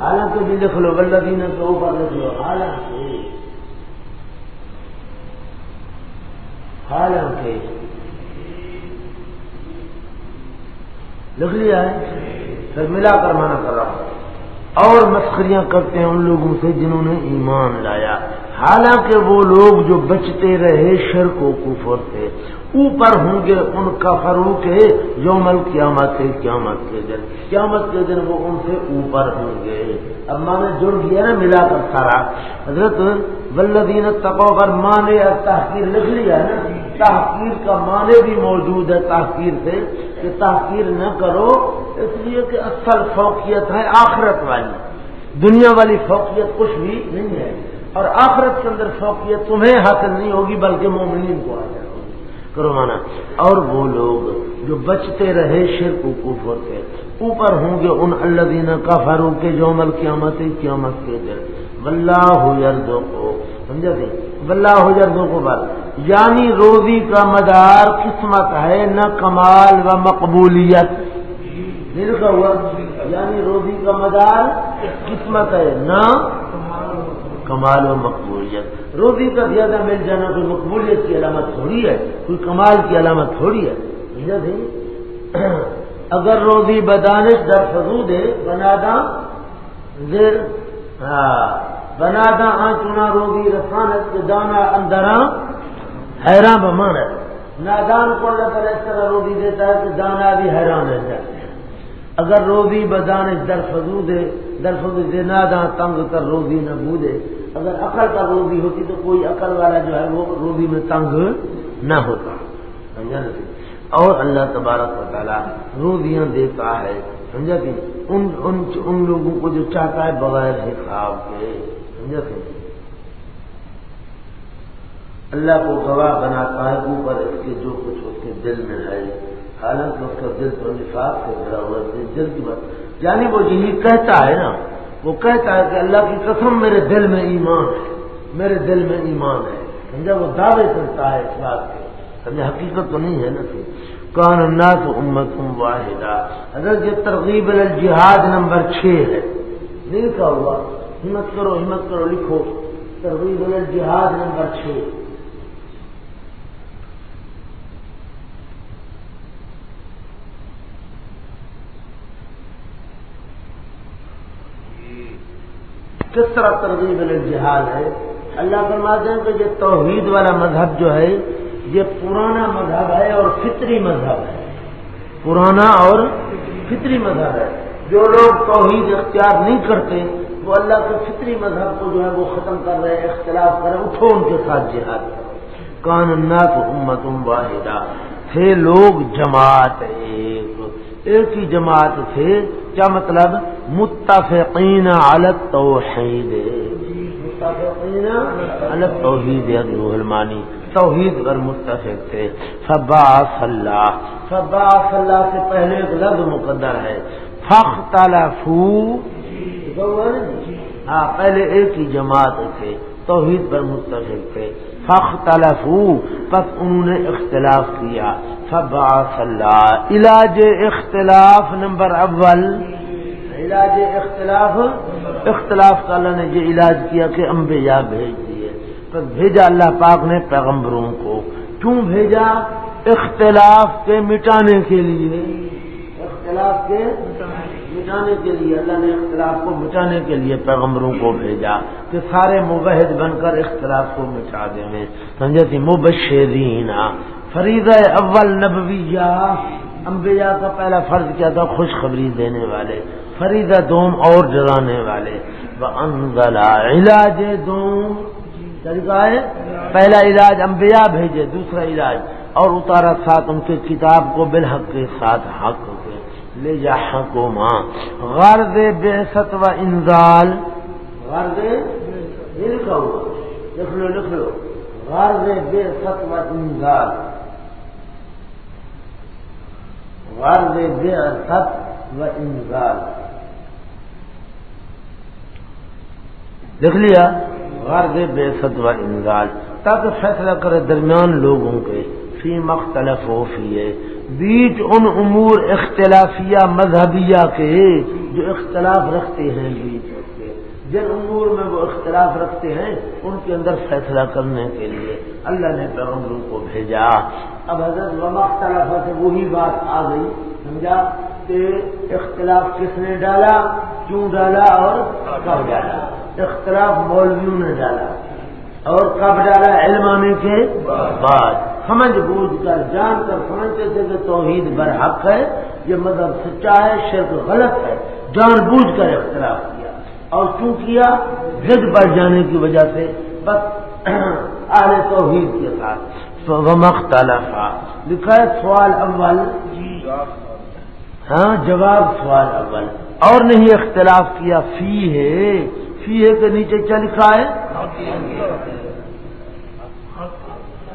Speaker 1: حالانکہ بھی لکھ لو بلدین کے اوپر لکھ لو حالانکہ حالانکہ، لکھ لیا ہے؟ پھر ملا کر مانا کر رہا ہوں۔ اور مسکریاں کرتے ہیں ان لوگوں سے جنہوں نے ایمان لایا۔ حالانکہ وہ لوگ جو بچتے رہے شرک و کفر سے اوپر ہوں گے ان کا فروغ ہے جو قیامت ہے قیامت کے دن۔ قیامت کے دن وہ ان سے اوپر ہوں گے۔ اب مانے جڑ گیا نا ملا کر سارا۔ حضرت ولدین تقو پر مانے اور تحقیر لکھ لیا نا۔ تحقیر کا معنی بھی موجود ہے تحقیر سے کہ تحقیر نہ کرو، اس لیے کہ اصل فوقیت ہے آخرت والی۔ دنیا والی فوقیت کچھ بھی نہیں ہے۔ اور آخرت کے اندر فوقیت تمہیں حاصل نہیں ہوگی، بلکہ مومنین کو آ جائے کرو مانا۔ اور وہ لوگ جو بچتے رہے شرک کو کے، اوپر ہوں گے ان اللہ دینا کا فاروق کے جو عمل قیامت قیامت کے دل بلّہ ہو کو سمجھا سی بلّہ ہو جردوں کو بات یعنی روزی کا مدار قسمت ہے، نہ کمال و مقبولیت۔ دل کا ہوا یعنی روزی کا مدار قسمت ہے، نہ کمال و مقبولیت۔ روزی کا زیادہ مل جانا کوئی مقبولیت کی علامت تھوڑی ہے، کوئی کمال کی علامت تھوڑی ہے۔ اگر روزی بدانش در فضود ہے بنادا زیر۔ ہاں، بنادا آ چنا روزی رسانت کے دانا اندرا حیران بمان ہے۔ نادان کو اللہ تعالیٰ اس طرح روزی دیتا ہے کہ دانا بھی حیران رہ جاتے ہیں اگر روزی بدانش در فضود ہے در فضود نادا تنگ کر روزی نہ بودے۔ اگر عقل کا روبی ہوتی تو کوئی عقل والا جو ہے وہ روبی میں تنگ نہ ہوتا۔ سمجھا جی؟ اور اللہ تبارک و تعالیٰ روبیاں دیتا ہے۔ سمجھا کہ ان ان ان لوگوں کو جو چاہتا ہے بغیر حساب کے۔ سمجھا کہ اللہ کو گواہ بناتا ہے اوپر اس کے جو کچھ اس کے دل میں ہے۔ حالانکہ اس کا دل تو نفاق سے بھرا ہوا دل کی بات۔ یعنی وہ یہی کہتا ہے نا۔ وہ کہتا ہے کہ اللہ کی قسم میرے دل میں ایمان ہے، میرے دل میں ایمان ہے۔ سمجھا؟ وہ دعوے کرتا ہے اس بات کے۔ سمجھا؟ حقیقت تو نہیں ہے نا کون الناس امت واحدہ۔ اگر یہ ترغیب الجہاد نمبر چھ ہے۔ نہیں کا ہوا۔ ہمت کرو ہمت کرو، لکھو۔ ترغیب الجہاد نمبر چھ۔ کس طرح ترغیب جہاد ہے؟ اللہ فرماتے ہیں کہ یہ توحید والا مذہب جو ہے، یہ پرانا مذہب ہے اور فطری مذہب ہے۔ پرانا اور فطری مذہب ہے۔ جو لوگ توحید اختیار نہیں کرتے، وہ اللہ کے فطری مذہب کو جو ہے وہ ختم کر رہے ہیں، اختلاف کر رہے اٹھو ان کے ساتھ جہاد۔ کان امت واحدہ۔ تھے لوگ جماعت ایک۔ ایک ہی جماعت تھے کیا مطلب؟ متفقین علت توحید متفقین علت توحید المانی. توحید پر متفق تھے. فبا صلاح فبا صلاح سے پہلے ایک لفظ مقدر ہے. فخ تلفو ہاں پہلے ایک ہی جماعت تھے. توحید پر متفق تھے. فخ تلفو پس انہوں نے اختلاف کیا۔ فبا صلاح علاج اختلاف نمبر اول۔ علاج اختلاف اختلاف کا اللہ نے یہ علاج کیا کہ انبیاء بھیج دیے۔ تو بھیجا اللہ پاک نے پیغمبروں کو۔ کیوں بھیجا؟ اختلاف کے مٹانے کے لیے۔ اختلاف کے مٹانے کے لیے اللہ نے اختلاف کو مٹانے کے لیے پیغمبروں کو بھیجا کہ سارے مبحد بن کر اختلاف کو مٹا دیں سمجھے تھی مبشرین، فرید اول نبویہ، انبیاء کا پہلا فرض کیا تھا خوشخبری دینے والے فریدہ دوم اور ڈرانے والے۔ علاج دوم طریقہ ہے؟ پہلا علاج انبیاء بھیجے، دوسرا علاج اور اتارا ساتھ ان کے کتاب کو بالحق کے ساتھ حق کے لے جا حق و ماں غرض بے ست و انزال. غرض لکھ لو لکھ لو غرض بے ست و انزال. غرض بے و انگال دیکھ لیا؟ غرض بے ست و انگال تاکہ فیصلہ کرے درمیان لوگوں کے. فی مختلف ہو فی بیچ ان امور اختلافیہ مذہبیہ کے جو اختلاف رکھتے ہیں بیچ جن امور میں وہ اختلاف رکھتے ہیں، ان کے اندر فیصلہ کرنے کے لیے اللہ نے پیغمبروں کو بھیجا۔ اب حضرت مختلف سے وہی بات آ گئی، سمجھا؟ کہ اختلاف کس نے ڈالا، کیوں ڈالا اور کب ڈالا؟ اختلاف مولویوں نے ڈالا اور کب ڈالا؟ علم آنے کے بعد۔ سمجھ بوجھ کر جان کر سمجھتے تھے کہ توحید برحق ہے، یہ مذہب سچا ہے، شرک غلط ہے۔ جان بوجھ کر اختلاف کیا۔ اور کیوں کیا؟ زد بڑھ جانے کی وجہ سے۔ بس آل توحید کے ساتھ۔ مختلف لکھا ہے سوال اول۔ ہاں جواب سوال اول۔ اور نہیں اختلاف کیا، فی ہے۔ فی ہے کے نیچے کیا لکھا ہے؟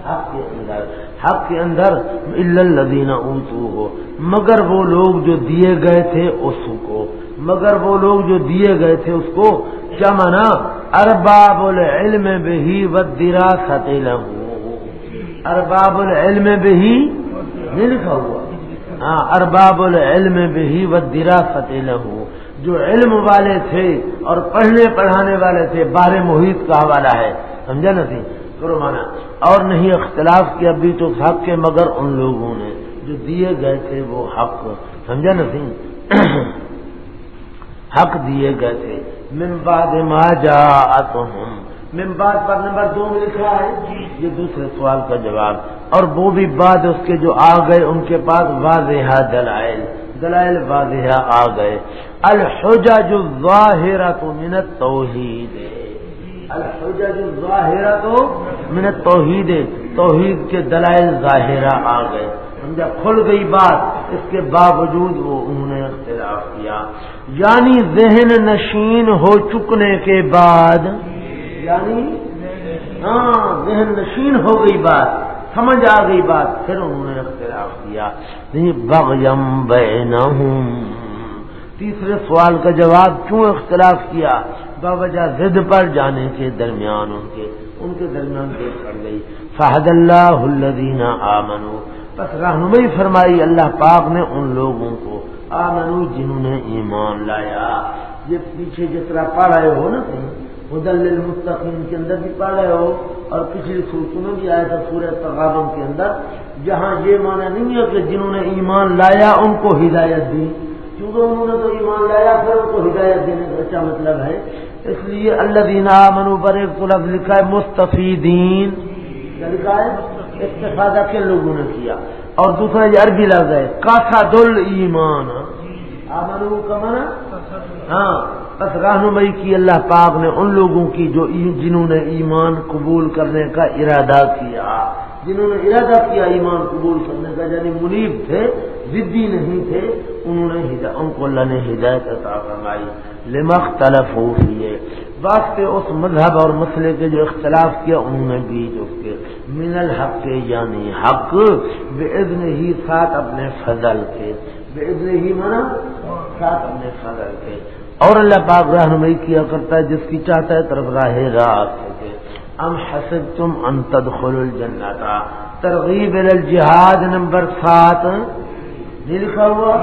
Speaker 1: حق کے اندر، حق کے اندر الدینہ اونچو ہو۔ مگر وہ لوگ جو دیے گئے تھے اس کو۔ مگر وہ لوگ جو دیے گئے تھے اس کو، کیا مانا؟ ارباب العلم بہی و درا ارباب العلم بہی نہیں لکھا ہوا۔ ہاں ارباب العلم بہی و درا جو علم والے تھے اور پڑھنے پڑھانے والے تھے بار محیط کا حوالہ ہے۔ سمجھا نا سی؟ کرو مانا اور نہیں اختلاف کیا ابھی تو حق کے مگر ان لوگوں نے جو دیے گئے تھے وہ حق، سمجھا نا سی حق دیے گئے تھے۔ ممباد ما جا ممباد پر نمبر دو میں لکھا ہے جی، یہ دوسرے سوال کا جواب۔ اور وہ بھی بعد اس کے جو آ گئے، ان کے پاس واضح دلائل۔ دلائل واضح آ گئے۔ الحجا جو ظاہرہ تو منت توحید الحجا جو ظاہرہ تو منت توحید توحید کے دلائل ظاہرہ آ گئے۔ جب کھل گئی بات، اس کے باوجود وہ انہوں نے اختلاف کیا۔ یعنی ذہن نشین ہو چکنے کے بعد یعنی؟ ہاں ذہن نشین ہو گئی بات، سمجھ آ گئی بات، پھر انہوں نے اختلاف کیا۔ بغیم بینہم۔ تیسرے سوال کا جواب کیوں اختلاف کیا؟ باوجہ زد پر جانے کے درمیان ان کے۔ ان کے درمیان دیکھ کر گئی۔ فہد اللہ الدین آمنو بس رہنمائی فرمائی اللہ پاک نے ان لوگوں کو۔ آمنو جنہوں نے ایمان لایا۔ یہ پیچھے جس طرح پڑھ رہے ہو نا مدل المستقیم کے اندر بھی پڑھ رہے ہو۔ اور پچھلی سوچوں میں بھی آیا تھا سورہ تغابم کے اندر۔ جہاں یہ مانا نہیں ہے کہ جنہوں نے ایمان لایا، ان کو ہدایت دی۔ چونکہ انہوں نے تو ایمان لایا، پھر ان کو ہدایت دینے کا اچھا مطلب ہے۔ اس لیے اللہ دینا منو پر ایک تو لفظ لکھا ہے، مستفیدین۔ لکھا ہے؟ استفادہ کے لوگوں نے کیا؟ اور دوسرا یہ عربی لفظ ہے کاسا دل ایمان ہاں۔ بس رہنمائی کی اللہ پاک نے ان لوگوں کی جو جنہوں نے ایمان قبول کرنے کا ارادہ کیا۔ جنہوں نے ارادہ کیا ایمان قبول کرنے کا یعنی منیب تھے، ضدی نہیں تھے، انہوں نے ان کو اللہ نے ہدایت عطا فرمائی۔ لمخ تلف ہو واسطے اس مذہب اور مسئلے کے جو اختلاف کیا، انہوں نے بیچ اس کے من الحق کے یعنی حق بے ادن ہی ساتھ اپنے فضل کے۔ بے ادن ہی منا ساتھ اپنے فضل کے۔ اور اللہ پاک رہنمائی کیا کرتا ہے، جس کی چاہتا ہے طرف راہ راست ام حسب تم انتد خل الجنتا ترغیب الجہاد نمبر سات۔ نہیں لکھا ہوا؟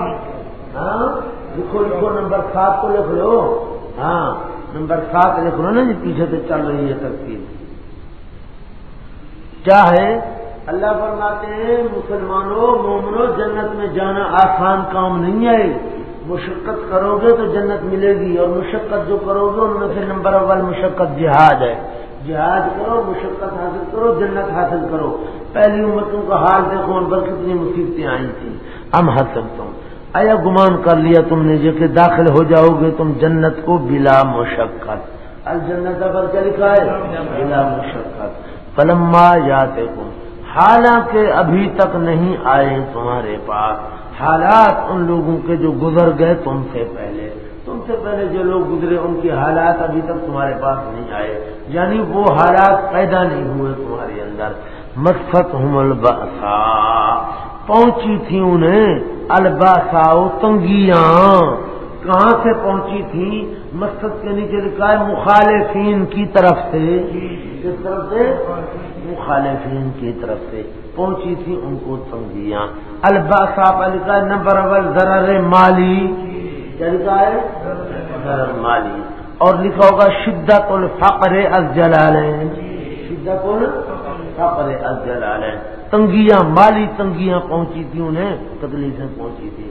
Speaker 1: ہاں؟ لکھو لکھو نمبر سات کو لکھ لو۔ ہاں نمبر سات لکھ لو نا جی پیچھے سے چل رہی ہے ترکیب کیا ہے؟ اللہ فرماتے ہیں، مسلمانوں، مومنوں، جنت میں جانا آسان کام نہیں ہے۔ مشقت کرو گے تو جنت ملے گی اور مشقت جو کرو گے ان میں سے نمبر اول مشقت جہاد ہے۔ جہاد کرو، مشقت حاصل کرو، جنت حاصل کرو۔ پہلی امتوں کا حال دیکھو، ان پر کتنی مصیبتیں آئی تھیں۔ ہم حاصل تم، آیا گمان کر لیا تم نے جو کہ داخل ہو جاؤ گے تم جنت کو بلا مشقت۔ الجنت پر کیا لکھا ہے؟ بلا مشقت۔ پلما جاتے تم حالانکہ ابھی تک نہیں آئے تمہارے پاس۔ حالات ان لوگوں کے جو گزر گئے تم سے پہلے۔ تم سے پہلے جو لوگ گزرے، ان کے حالات ابھی تک تمہارے پاس نہیں آئے۔ یعنی وہ حالات پیدا نہیں ہوئے تمہارے اندر۔ مقصد ہم الباسا پہنچی تھی انہیں الباساؤ تنگیاں۔ کہاں سے پہنچی تھی؟ مقصد کے نیچے لکھا ہے، مخالفین کی طرف سے۔ کس طرف سے؟ مخالفین کی طرف سے۔ پہنچی تھی ان کو تنگیاں. الباسا لکھا ہے نمبر اول ضرر مالی. کیا لکھا ہے؟ ضرر مالی. اور لکھا ہوگا شدت الفقر از جلالین شدت الفقر از جلالین تنگیاں مالی تنگیاں پہنچی تھی انہیں، تکلیفیں پہنچی تھی.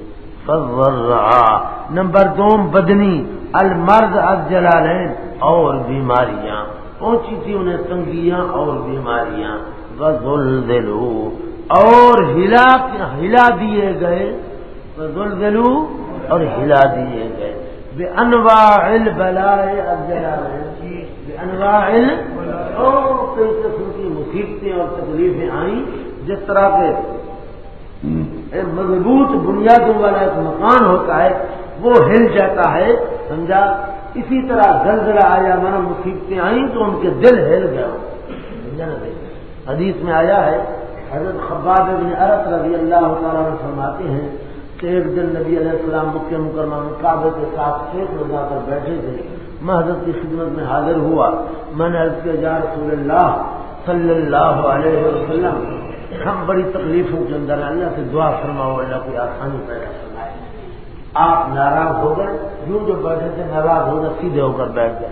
Speaker 1: نمبر دو، بدنی. المرد از جلالین اور بیماریاں. پہنچی تھی انہیں تنگیاں اور بیماریاں. وزل اور ہلا ہلا دیے گئے وزل دلو اور ہلا دیے گئے۔ بے انواع بلائے بے انواع اور کئی قسم کی مصیبتیں اور تکلیفیں آئیں، جس طرح کے مضبوط بنیادوں والا ایک مکان ہوتا ہے، وہ ہل جاتا ہے، سمجھا؟ اسی طرح زلزلہ آیا مانا مصیبتیں آئیں، تو ان کے دل ہل گیا حدیث میں آیا ہے، حضرت خباب ابن عرب رضی اللہ تعالیٰ نے فرماتے ہیں کہ ایک دن نبی علیہ السلام مکہ مکرمہ کعبے کے ساتھ کھیت میں جا کر بیٹھے تھے۔ میں حضرت کی خدمت میں حاضر ہوا۔ میں نے عرض کیا جا رسول اللہ صلی اللہ علیہ وسلم، ہم بڑی تکلیفوں کے اندر اللہ سے دعا فرماؤ، اللہ کوئی آسانی پیدا فرمائے۔ آپ ناراض ہو گئے۔ یوں جو بیٹھے تھے، ناراض ہو گئے سیدھے ہو کر بیٹھ گئے۔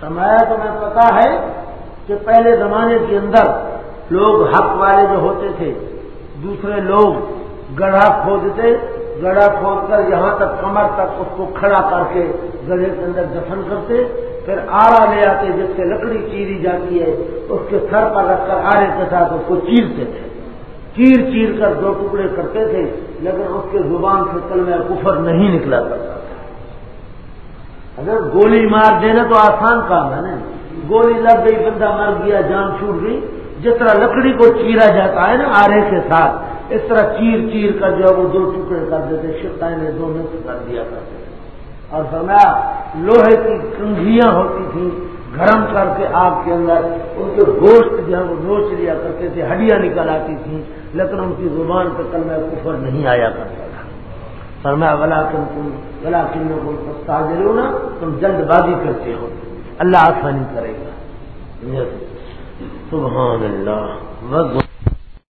Speaker 1: سرمایہ تو میں پتا ہے کہ پہلے زمانے کے اندر لوگ حق والے جو ہوتے تھے، دوسرے لوگ گڑھا کھودتے، گڑھا کھود کر یہاں تک کمر تک اس کو کھڑا کر کے گڑھے کے اندر دفن کرتے، پھر آرا لے آتے جس سے لکڑی چیری جاتی ہے، اس کے سر پر رکھ کر آرے کے ساتھ اس کو چیرتے تھے۔ چیر چیر کر دو ٹکڑے کرتے تھے، لیکن اس کے زبان سے کل میں کفر نہیں نکلا کرتا تھا۔ اگر گولی مار دینا تو آسان کام ہے نا۔ گولی لگ گئی، بندہ مر گیا، جان چھوٹ گئی۔ جس طرح لکڑی کو چیرا جاتا ہے نا، آرے کے ساتھ، اس طرح چیر چیر کر جو ہے وہ دو ٹکڑے کر دیتے شکائیں دو مکس کر دیا کرتے اور فرمایا، لوہے کی کنگھیاں ہوتی تھیں، گرم کر کے آگ کے اندر ان کے گوشت جو ہے وہ نوچ لیا کرتے تھے، ہڈیاں نکل آتی تھیں۔ لیکن ان کی زبان پہ کل میں کفر نہیں آیا کرتا تھا۔ فرمایا ولا تم تم ولا کن کو تم جلد بازی کرتے ہو۔ اللہ آسانی کرے گا۔ سبحان اللہ۔